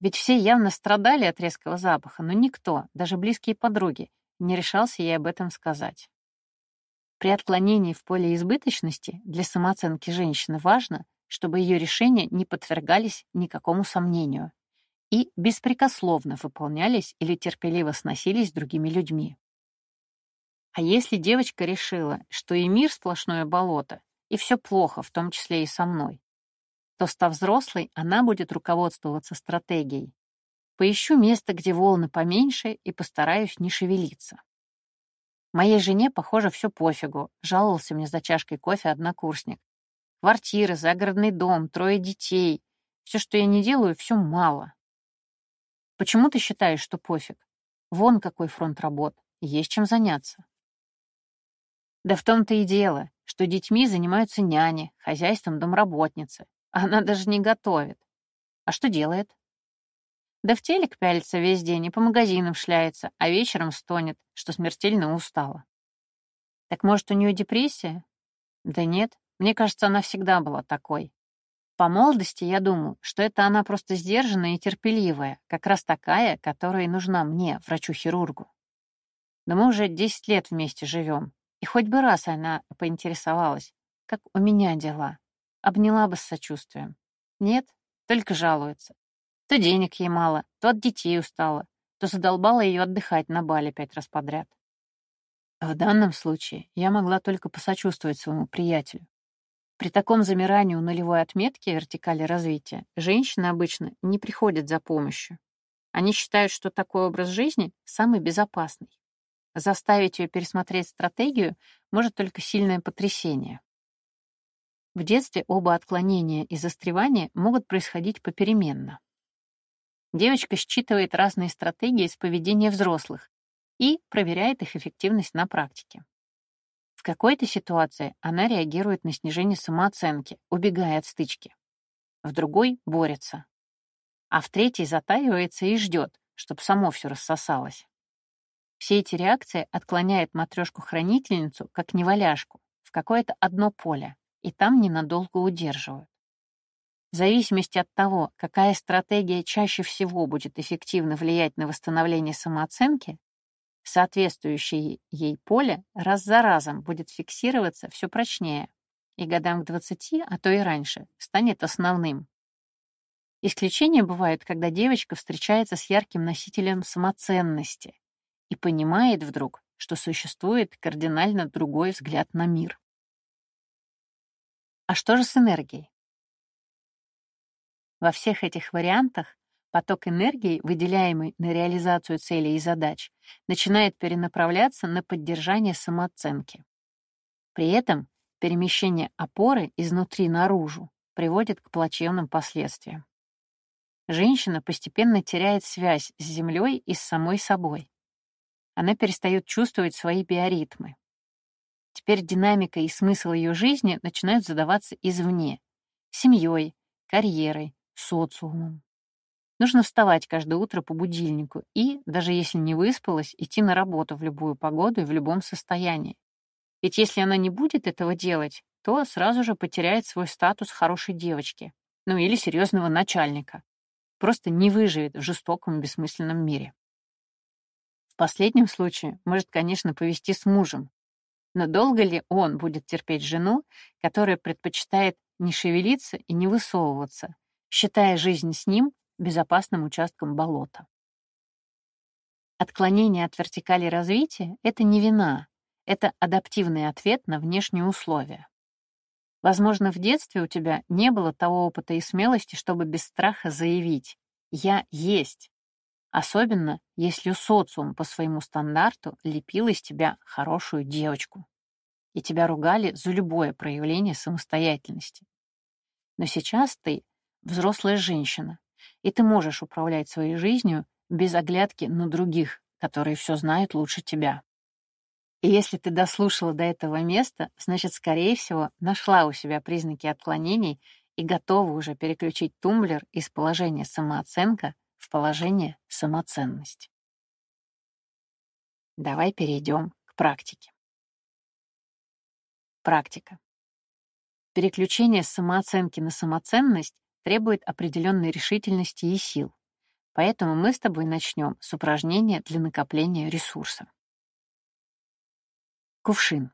Ведь все явно страдали от резкого запаха, но никто, даже близкие подруги, не решался ей об этом сказать. При отклонении в поле избыточности для самооценки женщины важно, чтобы ее решения не подвергались никакому сомнению и беспрекословно выполнялись или терпеливо сносились другими людьми. А если девочка решила, что и мир сплошное болото, и все плохо, в том числе и со мной, то, став взрослой, она будет руководствоваться стратегией. Поищу место, где волны поменьше, и постараюсь не шевелиться. Моей жене, похоже, все пофигу, жаловался мне за чашкой кофе однокурсник. Квартира, загородный дом, трое детей. Все, что я не делаю, все мало. Почему ты считаешь, что пофиг? Вон какой фронт работ. Есть чем заняться. Да в том-то и дело, что детьми занимаются няни, хозяйством домработницы. Она даже не готовит. А что делает? Да в телек пялится весь день и по магазинам шляется, а вечером стонет, что смертельно устала. Так может, у нее депрессия? Да нет, мне кажется, она всегда была такой. По молодости я думал, что это она просто сдержанная и терпеливая, как раз такая, которая нужна мне, врачу-хирургу. Но мы уже 10 лет вместе живем, и хоть бы раз она поинтересовалась, как у меня дела, обняла бы с сочувствием. Нет, только жалуется. То денег ей мало, то от детей устала, то задолбала ее отдыхать на бале пять раз подряд. А в данном случае я могла только посочувствовать своему приятелю. При таком замирании у нулевой отметки вертикали развития женщины обычно не приходят за помощью. Они считают, что такой образ жизни самый безопасный. Заставить ее пересмотреть стратегию может только сильное потрясение. В детстве оба отклонения и застревания могут происходить попеременно. Девочка считывает разные стратегии из поведения взрослых и проверяет их эффективность на практике. В какой-то ситуации она реагирует на снижение самооценки, убегая от стычки. В другой — борется. А в третьей затаивается и ждет, чтобы само все рассосалось. Все эти реакции отклоняют матрешку-хранительницу, как неваляшку, в какое-то одно поле, и там ненадолго удерживают. В зависимости от того, какая стратегия чаще всего будет эффективно влиять на восстановление самооценки, соответствующее ей поле раз за разом будет фиксироваться все прочнее, и годам к 20, а то и раньше, станет основным. Исключения бывают, когда девочка встречается с ярким носителем самоценности, и понимает вдруг, что существует кардинально другой взгляд на мир. А что же с энергией? Во всех этих вариантах поток энергии, выделяемый на реализацию целей и задач, начинает перенаправляться на поддержание самооценки. При этом перемещение опоры изнутри наружу приводит к плачевным последствиям. Женщина постепенно теряет связь с Землей и с самой собой она перестает чувствовать свои биоритмы. Теперь динамика и смысл ее жизни начинают задаваться извне — семьей, карьерой, социумом. Нужно вставать каждое утро по будильнику и, даже если не выспалась, идти на работу в любую погоду и в любом состоянии. Ведь если она не будет этого делать, то сразу же потеряет свой статус хорошей девочки, ну или серьезного начальника. Просто не выживет в жестоком бессмысленном мире. Последнем случае может, конечно, повести с мужем. Но долго ли он будет терпеть жену, которая предпочитает не шевелиться и не высовываться, считая жизнь с ним безопасным участком болота. Отклонение от вертикали развития — это не вина, это адаптивный ответ на внешние условия. Возможно, в детстве у тебя не было того опыта и смелости, чтобы без страха заявить «я есть», особенно если социум по своему стандарту лепил из тебя хорошую девочку, и тебя ругали за любое проявление самостоятельности. Но сейчас ты взрослая женщина, и ты можешь управлять своей жизнью без оглядки на других, которые все знают лучше тебя. И если ты дослушала до этого места, значит, скорее всего, нашла у себя признаки отклонений и готова уже переключить тумблер из положения самооценка в положение самоценность. Давай перейдем к практике. Практика. Переключение с самооценки на самоценность требует определенной решительности и сил. Поэтому мы с тобой начнем с упражнения для накопления ресурса. Кувшин.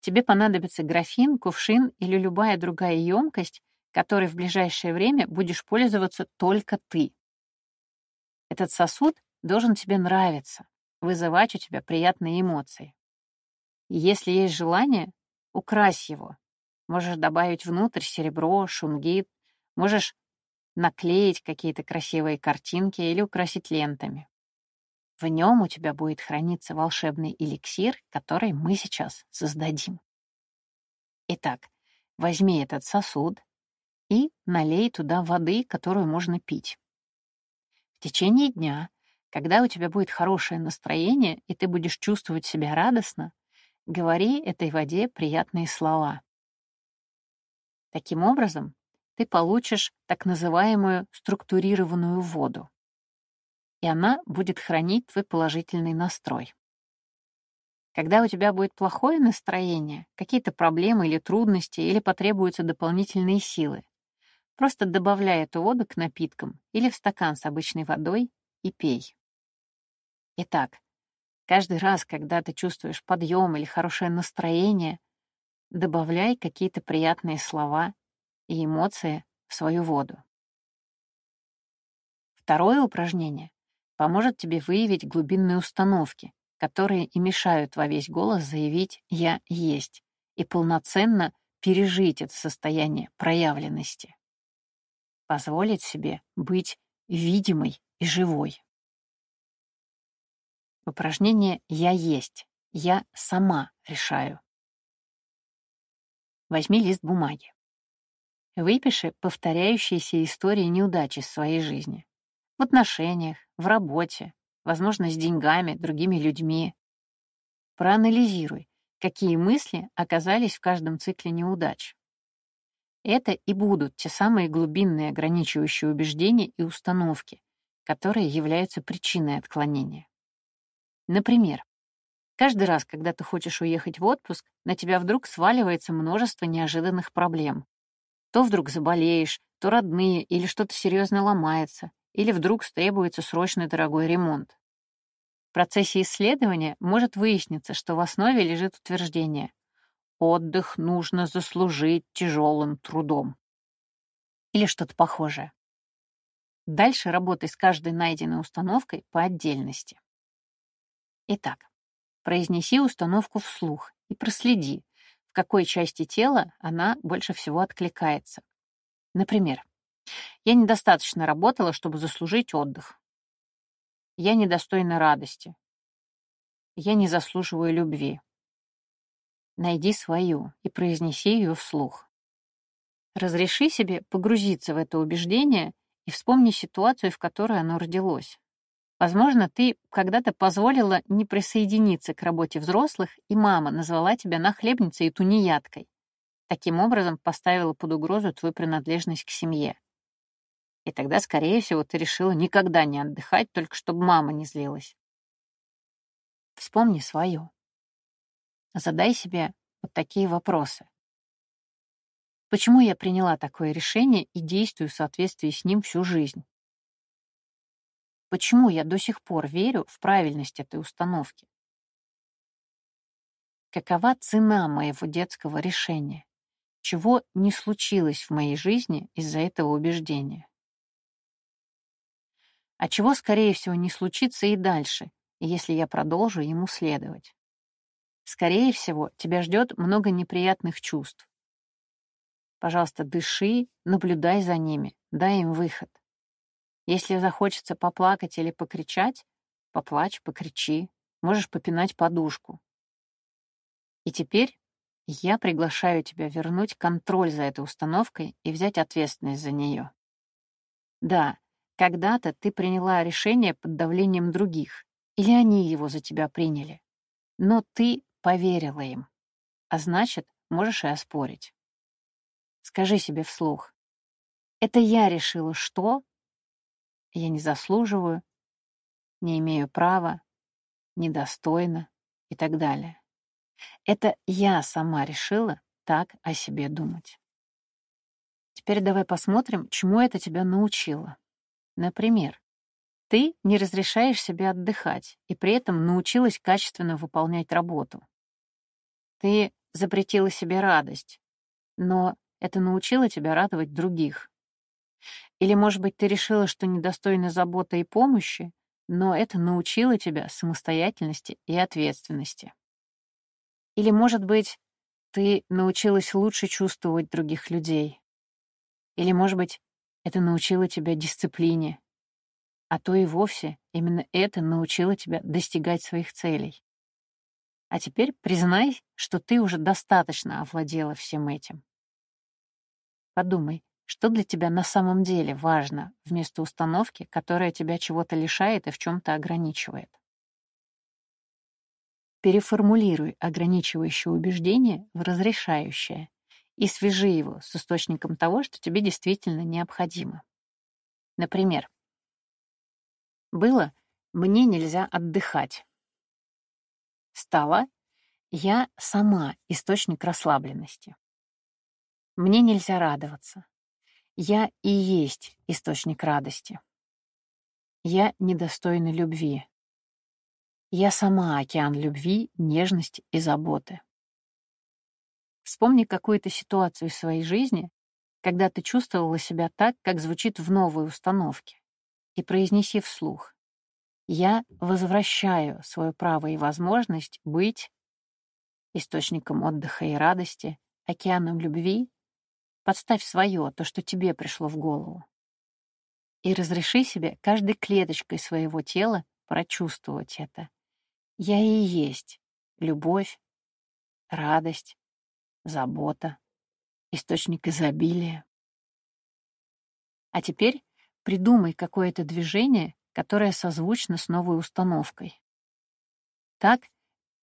Тебе понадобится графин, кувшин или любая другая емкость, которой в ближайшее время будешь пользоваться только ты. Этот сосуд должен тебе нравиться, вызывать у тебя приятные эмоции. Если есть желание, укрась его, Можешь добавить внутрь серебро, шунгит, можешь наклеить какие-то красивые картинки или украсить лентами. В нем у тебя будет храниться волшебный эликсир, который мы сейчас создадим. Итак, возьми этот сосуд и налей туда воды, которую можно пить. В течение дня, когда у тебя будет хорошее настроение и ты будешь чувствовать себя радостно, говори этой воде приятные слова. Таким образом, ты получишь так называемую структурированную воду, и она будет хранить твой положительный настрой. Когда у тебя будет плохое настроение, какие-то проблемы или трудности, или потребуются дополнительные силы, просто добавляй эту воду к напиткам или в стакан с обычной водой и пей. Итак, каждый раз, когда ты чувствуешь подъем или хорошее настроение, Добавляй какие-то приятные слова и эмоции в свою воду. Второе упражнение поможет тебе выявить глубинные установки, которые и мешают во весь голос заявить «я есть» и полноценно пережить это состояние проявленности. Позволить себе быть видимой и живой. Упражнение «Я есть», «Я сама решаю». Возьми лист бумаги. Выпиши повторяющиеся истории неудачи из своей жизни. В отношениях, в работе, возможно, с деньгами, другими людьми. Проанализируй, какие мысли оказались в каждом цикле неудач. Это и будут те самые глубинные ограничивающие убеждения и установки, которые являются причиной отклонения. Например, Каждый раз, когда ты хочешь уехать в отпуск, на тебя вдруг сваливается множество неожиданных проблем. То вдруг заболеешь, то родные или что-то серьезно ломается, или вдруг требуется срочный дорогой ремонт. В процессе исследования может выясниться, что в основе лежит утверждение «отдых нужно заслужить тяжелым трудом» или что-то похожее. Дальше работай с каждой найденной установкой по отдельности. Итак, Произнеси установку вслух и проследи, в какой части тела она больше всего откликается. Например, «Я недостаточно работала, чтобы заслужить отдых». «Я недостойна радости». «Я не заслуживаю любви». Найди свою и произнеси ее вслух. Разреши себе погрузиться в это убеждение и вспомни ситуацию, в которой оно родилось. Возможно, ты когда-то позволила не присоединиться к работе взрослых, и мама назвала тебя нахлебницей и тунеядкой. Таким образом, поставила под угрозу твою принадлежность к семье. И тогда, скорее всего, ты решила никогда не отдыхать, только чтобы мама не злилась. Вспомни свое. Задай себе вот такие вопросы. Почему я приняла такое решение и действую в соответствии с ним всю жизнь? Почему я до сих пор верю в правильность этой установки? Какова цена моего детского решения? Чего не случилось в моей жизни из-за этого убеждения? А чего, скорее всего, не случится и дальше, если я продолжу ему следовать? Скорее всего, тебя ждет много неприятных чувств. Пожалуйста, дыши, наблюдай за ними, дай им выход. Если захочется поплакать или покричать, поплачь, покричи, можешь попинать подушку. И теперь я приглашаю тебя вернуть контроль за этой установкой и взять ответственность за нее. Да, когда-то ты приняла решение под давлением других, или они его за тебя приняли. Но ты поверила им, а значит, можешь и оспорить. Скажи себе вслух. Это я решила, что я не заслуживаю, не имею права, недостойна и так далее. Это я сама решила так о себе думать. Теперь давай посмотрим, чему это тебя научило. Например, ты не разрешаешь себе отдыхать и при этом научилась качественно выполнять работу. Ты запретила себе радость, но это научило тебя радовать других. Или, может быть, ты решила, что недостойна заботы и помощи, но это научило тебя самостоятельности и ответственности. Или, может быть, ты научилась лучше чувствовать других людей. Или, может быть, это научило тебя дисциплине. А то и вовсе именно это научило тебя достигать своих целей. А теперь признай, что ты уже достаточно овладела всем этим. Подумай, что для тебя на самом деле важно вместо установки, которая тебя чего-то лишает и в чем-то ограничивает? Переформулируй ограничивающее убеждение в разрешающее и свяжи его с источником того, что тебе действительно необходимо. Например, было «мне нельзя отдыхать». Стало «я сама источник расслабленности». Мне нельзя радоваться. Я и есть источник радости. Я недостойна любви. Я сама океан любви, нежности и заботы. Вспомни какую-то ситуацию в своей жизни, когда ты чувствовала себя так, как звучит в новой установке, и произнеси вслух. Я возвращаю свое право и возможность быть источником отдыха и радости, океаном любви Подставь свое, то, что тебе пришло в голову. И разреши себе каждой клеточкой своего тела прочувствовать это. Я и есть любовь, радость, забота, источник изобилия. А теперь придумай какое-то движение, которое созвучно с новой установкой. Так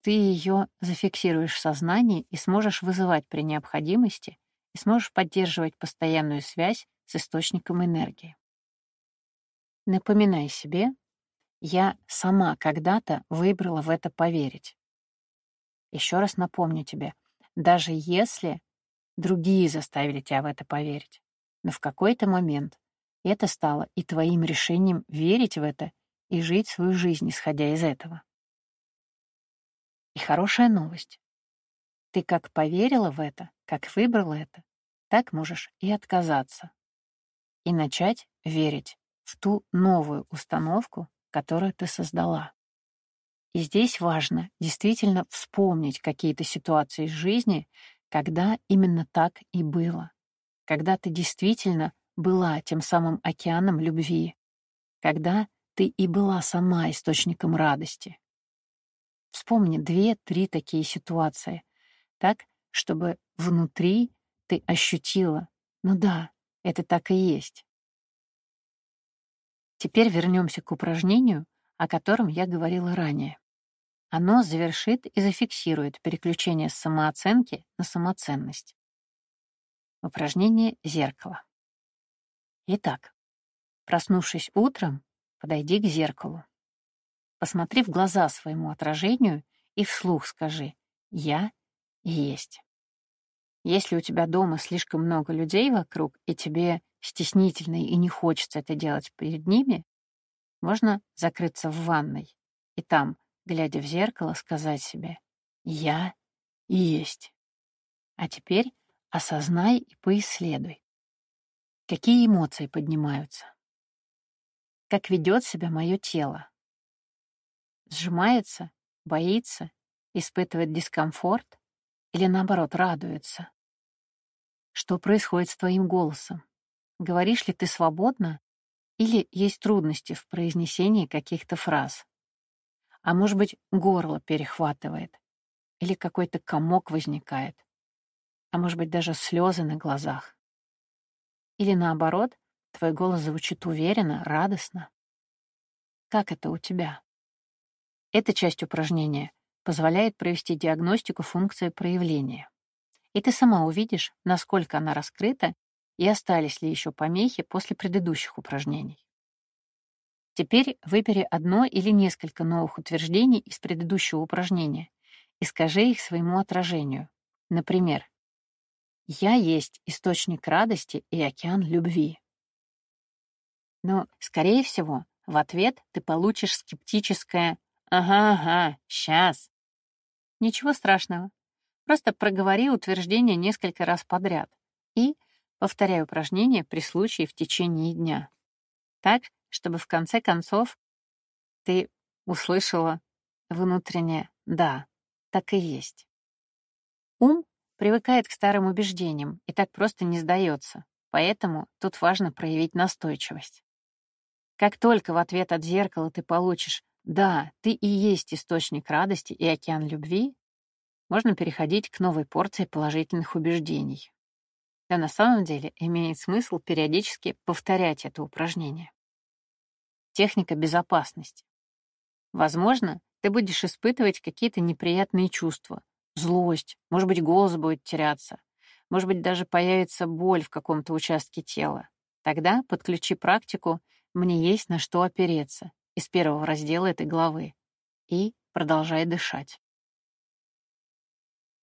ты ее зафиксируешь в сознании и сможешь вызывать при необходимости и сможешь поддерживать постоянную связь с источником энергии. Напоминай себе, я сама когда-то выбрала в это поверить. Еще раз напомню тебе, даже если другие заставили тебя в это поверить, но в какой-то момент это стало и твоим решением верить в это и жить свою жизнь, исходя из этого. И хорошая новость. Ты как поверила в это, как выбрала это, так можешь и отказаться. И начать верить в ту новую установку, которую ты создала. И здесь важно действительно вспомнить какие-то ситуации из жизни, когда именно так и было. Когда ты действительно была тем самым океаном любви. Когда ты и была сама источником радости. Вспомни две-три такие ситуации, так, чтобы внутри ты ощутила. Ну да, это так и есть. Теперь вернемся к упражнению, о котором я говорила ранее. Оно завершит и зафиксирует переключение с самооценки на самоценность. Упражнение «Зеркало». Итак, проснувшись утром, подойди к зеркалу. Посмотри в глаза своему отражению и вслух скажи «Я есть». Если у тебя дома слишком много людей вокруг, и тебе стеснительно и не хочется это делать перед ними, можно закрыться в ванной и там, глядя в зеркало, сказать себе «Я есть». А теперь осознай и поисследуй. Какие эмоции поднимаются? Как ведет себя мое тело? Сжимается, боится, испытывает дискомфорт или, наоборот, радуется? Что происходит с твоим голосом? Говоришь ли ты свободно или есть трудности в произнесении каких-то фраз? А может быть, горло перехватывает или какой-то комок возникает? А может быть, даже слезы на глазах? Или наоборот, твой голос звучит уверенно, радостно? Как это у тебя? Эта часть упражнения позволяет провести диагностику функции проявления. И ты сама увидишь, насколько она раскрыта и остались ли еще помехи после предыдущих упражнений. Теперь выбери одно или несколько новых утверждений из предыдущего упражнения и скажи их своему отражению. Например, «Я есть источник радости и океан любви». Но, скорее всего, в ответ ты получишь скептическое «Ага-ага, сейчас». Ничего страшного. Просто проговори утверждение несколько раз подряд и повторяй упражнение при случае в течение дня. Так, чтобы в конце концов ты услышала внутреннее «да, так и есть». Ум привыкает к старым убеждениям и так просто не сдается, поэтому тут важно проявить настойчивость. Как только в ответ от зеркала ты получишь «да, ты и есть источник радости и океан любви», можно переходить к новой порции положительных убеждений. Да на самом деле имеет смысл периодически повторять это упражнение. Техника безопасности. Возможно, ты будешь испытывать какие-то неприятные чувства, злость, может быть, голос будет теряться, может быть, даже появится боль в каком-то участке тела. Тогда подключи практику «Мне есть на что опереться» из первого раздела этой главы и продолжай дышать.